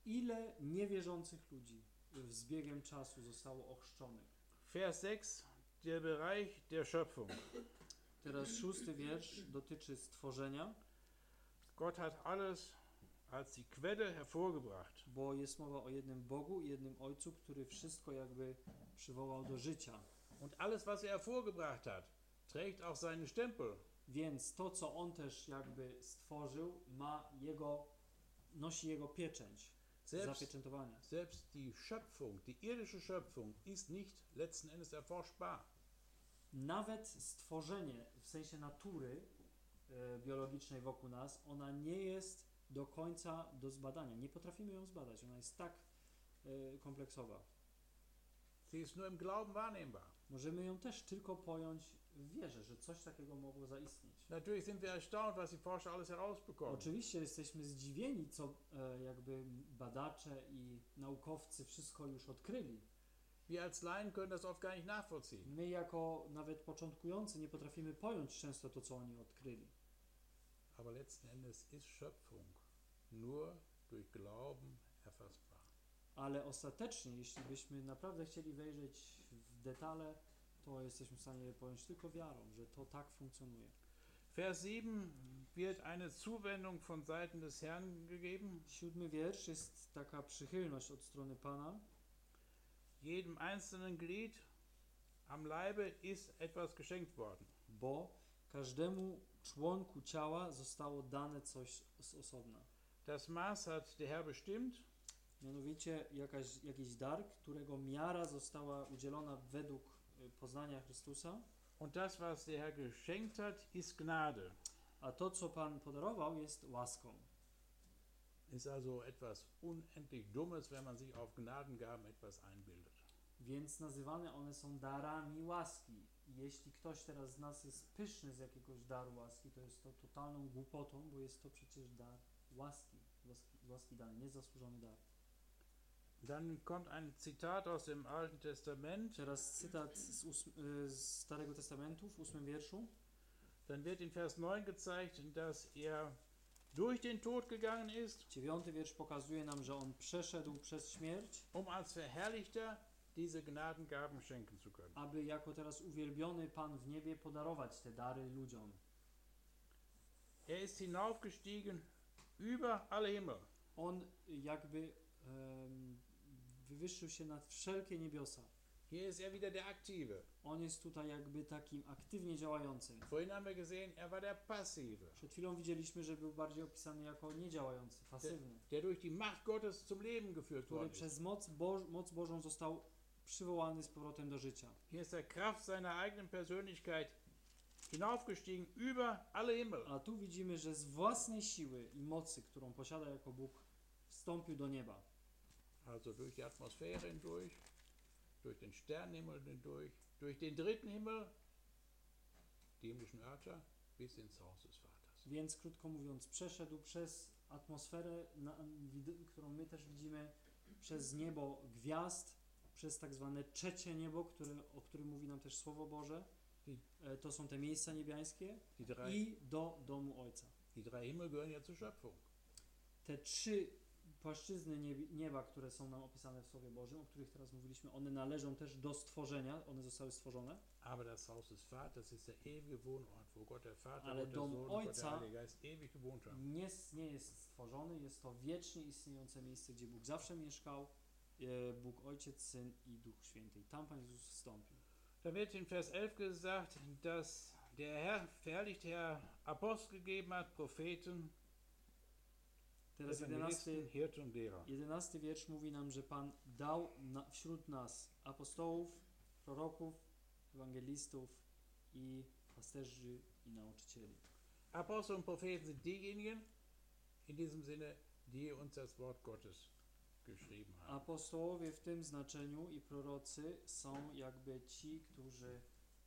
Ile niewierzących ludzi z biegiem czasu zostało ochrzczonych? Vers 6, der Bereich der Schöpfung. Teraz szósty wiersz dotyczy stworzenia, Gott hat alles als die Quelle hervorgebracht. bo jest mowa o jednym Bogu i jednym Ojcu, który wszystko jakby przywołał do życia. Und alles, was er hervorgebracht hat, trägt auch seinen Stempel. Więc to, co On też jakby stworzył, ma jego, nosi jego pieczęć, Selbst, zapieczętowania. selbst die Schöpfung, die irdische Schöpfung, ist nicht letzten Endes erforschbar. Nawet stworzenie w sensie natury e, biologicznej wokół nas, ona nie jest do końca do zbadania. Nie potrafimy ją zbadać. Ona jest tak e, kompleksowa. Sie ist nur im Glauben wahrnehmbar. Możemy ją też tylko pojąć w wierze, że coś takiego mogło zaistnieć. Natürlich sind wir erstaunt, was die Forscher alles herausbekommen. Oczywiście jesteśmy zdziwieni, co e, jakby badacze i naukowcy wszystko już odkryli. Wir als Laien können das oft gar nicht nachvollziehen. My jako nawet początkujący nie potrafimy pojąć często to, co oni odkryli. Aber letzten Endes ist Schöpfung nur durch Glauben erfassbar. Ale ostatecznie, jeśli byśmy naprawdę chcieli wejrzeć detale, to jesteśmy w stanie pojąć tylko wiarą, że to tak funkcjonuje. Vers 7 wird eine Zuwendung von Seiten des Herrn gegeben. Siódmy wiersz jest taka przychylność od strony Pana. Jedem einzelnen Glied am Leibe ist etwas geschenkt worden. bo każdemu członku ciała zostało dane coś z osobna. Das Maß hat der Herr bestimmt Mianowicie jakaś, jakiś dar, którego miara została udzielona według y, poznania Chrystusa, und das, was der Herr geschenkt hat, ist Gnade. a to, co Pan podarował, jest łaską. Ist also etwas unendlich Dummes, wenn man sich auf Gnadengaben etwas einbildet. Więc nazywane one są darami łaski. Jeśli ktoś teraz z nas jest pyszny z jakiegoś daru łaski, to jest to totalną głupotą, bo jest to przecież dar łaski, łaski, łaski dany, niezasłużony dar. Dann kommt ein Zitat aus dem Alten Testament. Teraz cytat z, z Starego Testamentu w ósmym wierszu. Dann wird in Vers 9 gezeigt, dass er durch den Tod gegangen ist, Dziewiąty wiersz pokazuje nam, że on przeszedł przez śmierć, um als Verherrlichter diese Gnadengaben schenken zu können. aby jako teraz uwielbiony Pan w niebie podarować te dary ludziom. Er ist hinaufgestiegen über alle Himmel. On jakby wywyższył się nad wszelkie niebiosa. Hier ist er wieder der Aktive. On jest tutaj jakby takim aktywnie działającym. Vorhin haben wir gesehen, er war der Passive, Przed chwilą widzieliśmy, że był bardziej opisany jako niedziałający, pasywny, der durch die Macht Gottes zum Leben geführt który worden przez moc, Boż, moc Bożą został przywołany z powrotem do życia. Hier ist er Kraft seiner eigenen Persönlichkeit hinaufgestiegen über alle Himmel. A tu widzimy, że z własnej siły i mocy, którą posiada jako Bóg, wstąpił do nieba. Also durch die Atmosphäre hindurch, durch den Sternenhimmel hindurch, durch den dritten Himmel, die himmlischen Örter, bis ins Haus des Vaters. Więc krótko mówiąc, przeszedł przez atmosferę, na, którą my też widzimy, przez niebo gwiazd, przez tak zwane trzecie niebo, które, o którym mówi nam też Słowo Boże. E, To są te miejsca niebiańskie i do domu Ojca. die drei Himmel gehören ja zur Schöpfung. Te trzy płaszczyzny nieb- nieba, które są nam opisane w Słowie Bożym, o których teraz mówiliśmy, one należą też do stworzenia, one zostały stworzone, Aber das Haus des Vaters ist der ewige Wohnort, wo Gott der Vater, Ale Gott der Sohn, Gott der Ojca- Heilige Geist ewig gewohnt haben. nie, nie jest stworzony, jest to wiecznie istniejące miejsce, gdzie Bóg zawsze mieszkał, e, Bóg Ojciec, Syn i Duch Święty. I tam Pan Jezus wstąpił. Da wird in Vers 11 gesagt, dass der Herr verherrlicht Herr Apostel gegeben hat, Propheten, Teraz Evangelisten, jedenasty, Hirten und Lehrer. jedenasty wiersz mówi nam, że Pan dał na, wśród nas apostołów, proroków, ewangelistów i pasterzy i nauczycieli. Apostel und Propheten sind diejenigen, in diesem Sinne, die uns das Wort Gottes geschrieben haben. Apostołowie w tym znaczeniu i prorocy są jakby ci, którzy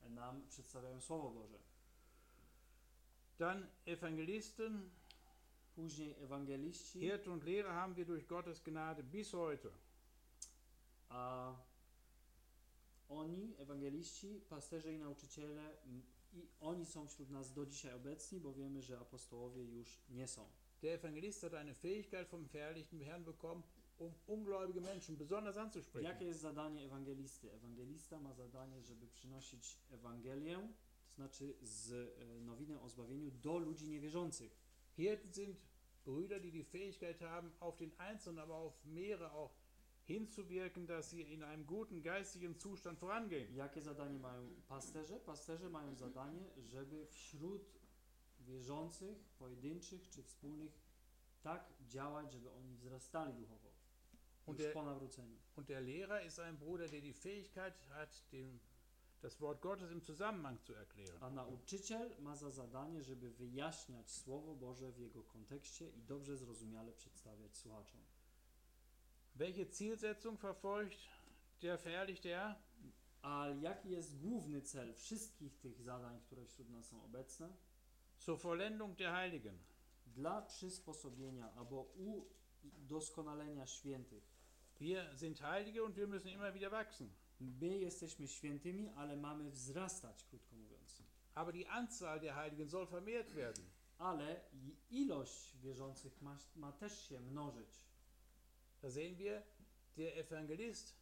nam przedstawiają Słowo Boże. Dann Evangelisten, później ewangeliści, Hirte und Lehrer haben wir durch Gottes Gnade bis heute. a oni, ewangeliści, pasterze i nauczyciele, i oni są wśród nas do dzisiaj obecni, bo wiemy, że apostołowie już nie są. Der Evangelist hat eine Fähigkeit vom verherrlichten Herrn bekommen, um ungläubige Menschen besonders anzusprechen. Jakie jest zadanie ewangelisty? Ewangelista ma zadanie, żeby przynosić Ewangelię, to znaczy z e, nowinę o zbawieniu do ludzi niewierzących. Hirten sind Brüder, die die Fähigkeit haben, auf den Einzelnen, aber auf mehrere auch hinzuwirken, dass sie in einem guten geistigen Zustand vorangehen. Jakie zadanie mają pasterze? Pasterze mają zadanie, żeby wśród wierzących, pojedynczych czy wspólnych tak działać, żeby oni wzrastali duchowo. Und der, po nawróceniu. und der Lehrer ist ein Bruder, der die Fähigkeit hat, dem, das Wort Gottes im Zusammenhang zu erklären. A nauczyciel ma za zadanie, żeby wyjaśniać Słowo Boże w jego kontekście i dobrze zrozumiale przedstawiać słuchaczom. Welche Zielsetzung verfolgt der verherrlichte Herr? A jaki jest główny cel wszystkich tych zadań, które wśród nas są obecne? Zur Vollendung der Heiligen. Dla przysposobienia albo udoskonalenia świętych. Wir sind Heilige und wir müssen immer wieder wachsen. My jesteśmy świętymi, ale mamy wzrastać, krótko mówiąc. Aber die Anzahl der Heiligen soll vermehrt werden. Ale ilość wierzących ma, ma też się mnożyć. Da sehen wir, der Evangelist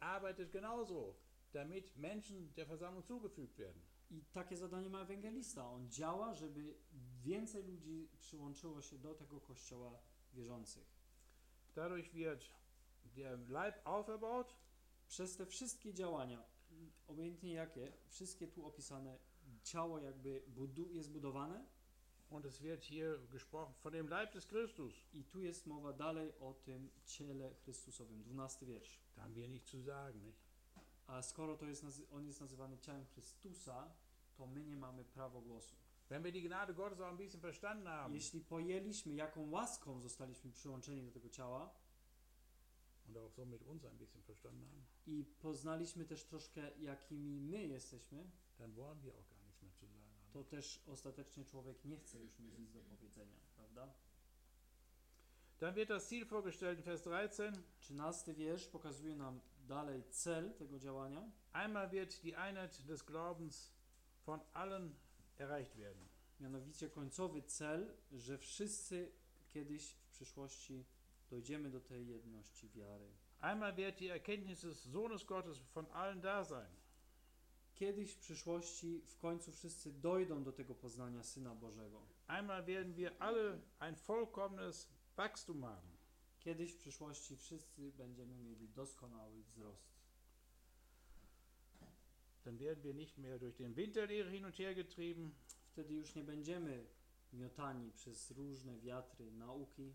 arbeitet genauso, damit Menschen der Versammlung zugefügt werden. I takie zadanie ma ewangelista. On działa, żeby więcej ludzi przyłączyło się do tego kościoła wierzących. Dadurch wird der Leib aufgebaut Przez te wszystkie działania, obojętnie jakie, wszystkie tu opisane, ciało jakby budu- jest budowane und es wird hier gesprochen von dem Leib des Christus. i tu jest mowa dalej o tym ciele Chrystusowym. 12 wiersz. Da haben wir nichts zu sagen, nicht? A skoro to jest on jest nazywany ciałem Chrystusa, to my nie mamy prawa głosu. Wenn wir die Gnade Gottes auch ein bisschen verstanden haben Jeśli pojęliśmy, jaką łaską zostaliśmy przyłączeni do tego ciała und auch somit uns ein bisschen verstanden haben, i poznaliśmy też troszkę, jakimi my jesteśmy, to też ostatecznie człowiek nie chce już mieć nic do powiedzenia, prawda? Dann wird das Ziel vorgestellt in Vers 13. 13 wiersz pokazuje nam dalej cel tego działania. Einmal wird die Einheit des Glaubens von allen erreicht werden. Mianowicie końcowy cel, że wszyscy kiedyś w przyszłości dojdziemy do tej jedności wiary. Einmal wird die Erkenntnis des Sohnes Gottes von allen da sein. Kiedyś w przyszłości w końcu wszyscy dojdą do tego poznania Syna Bożego. Einmal werden wir alle ein vollkommenes Wachstum haben. Kiedyś w przyszłości wszyscy będziemy mieli doskonały wzrost. Dann werden wir nicht mehr durch den Winterlehre hin und her getrieben, Wtedy już nie będziemy miotani przez różne wiatry nauki,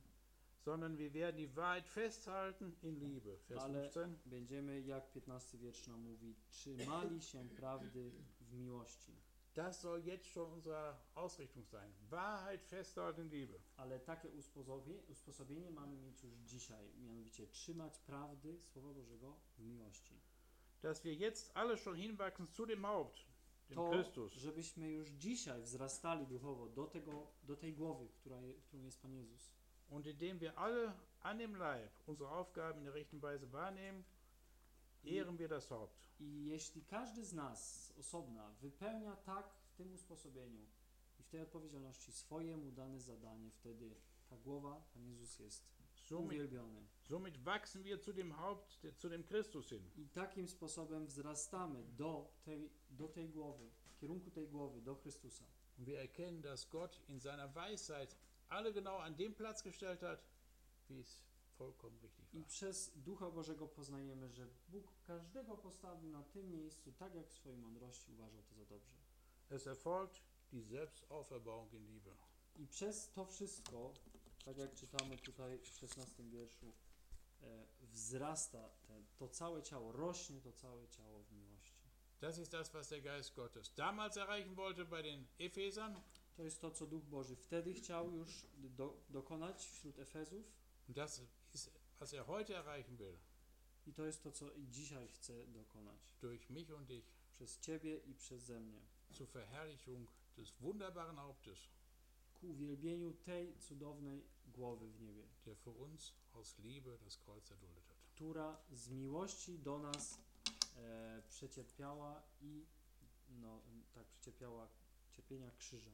sondern wir werden die Wahrheit festhalten in Liebe. Vers Ale- 15. będziemy, jak 15 wiersz nam mówi, trzymali się prawdy w miłości. Das soll jetzt schon unsere Ausrichtung sein. Wahrheit festhalten in Liebe. Ale takie usposobie, usposobienie mamy mieć już dzisiaj, mianowicie trzymać prawdy Słowa Bożego w miłości. Dass wir jetzt alle schon hinwachsen zu dem Haupt, dem To, Christus. żebyśmy już dzisiaj wzrastali duchowo do, tego, do tej głowy, która je, którą jest Pan Jezus. Und indem wir alle an dem Leib unsere Aufgaben in der rechten Weise wahrnehmen, ehren wir das Haupt. I jeśli każdy z nas osobna wypełnia tak w tym usposobieniu i w tej odpowiedzialności swojemu dane zadanie, wtedy ta głowa, Pan Jezus jest Somit, uwielbiony. somit wachsen wir zu dem Haupt, zu dem Christus hin. I takim sposobem wzrastamy do tej, do tej głowy, w kierunku tej głowy, do Chrystusa. Und wir erkennen, dass Gott in seiner Weisheit alle genau an dem Platz gestellt hat, wie es vollkommen richtig I war. przez Ducha Bożego poznajemy, że Bóg każdego postawił na tym miejscu, tak jak w swojej mądrości uważał to za dobrze. Es erfolgt die Selbstauferbauung in Liebe. I przez to wszystko, tak jak czytamy tutaj w 16 wierszu, e, wzrasta te, to całe ciało, rośnie to całe ciało w miłości. Das ist das, was der Geist Gottes damals erreichen wollte bei den Ephesern To jest to, co Duch Boży wtedy chciał już do, dokonać wśród Efezów das ist, was er heute erreichen will, i to jest to, co dzisiaj chce dokonać. durch mich und dich, Przez Ciebie i przeze mnie. zur Verherrlichung des wunderbaren Hauptes. ku uwielbieniu tej cudownej głowy w niebie, der für uns aus Liebe das Kreuz erduldet hat. która z miłości do nas e, przecierpiała i no, tak przecierpiała cierpienia krzyża.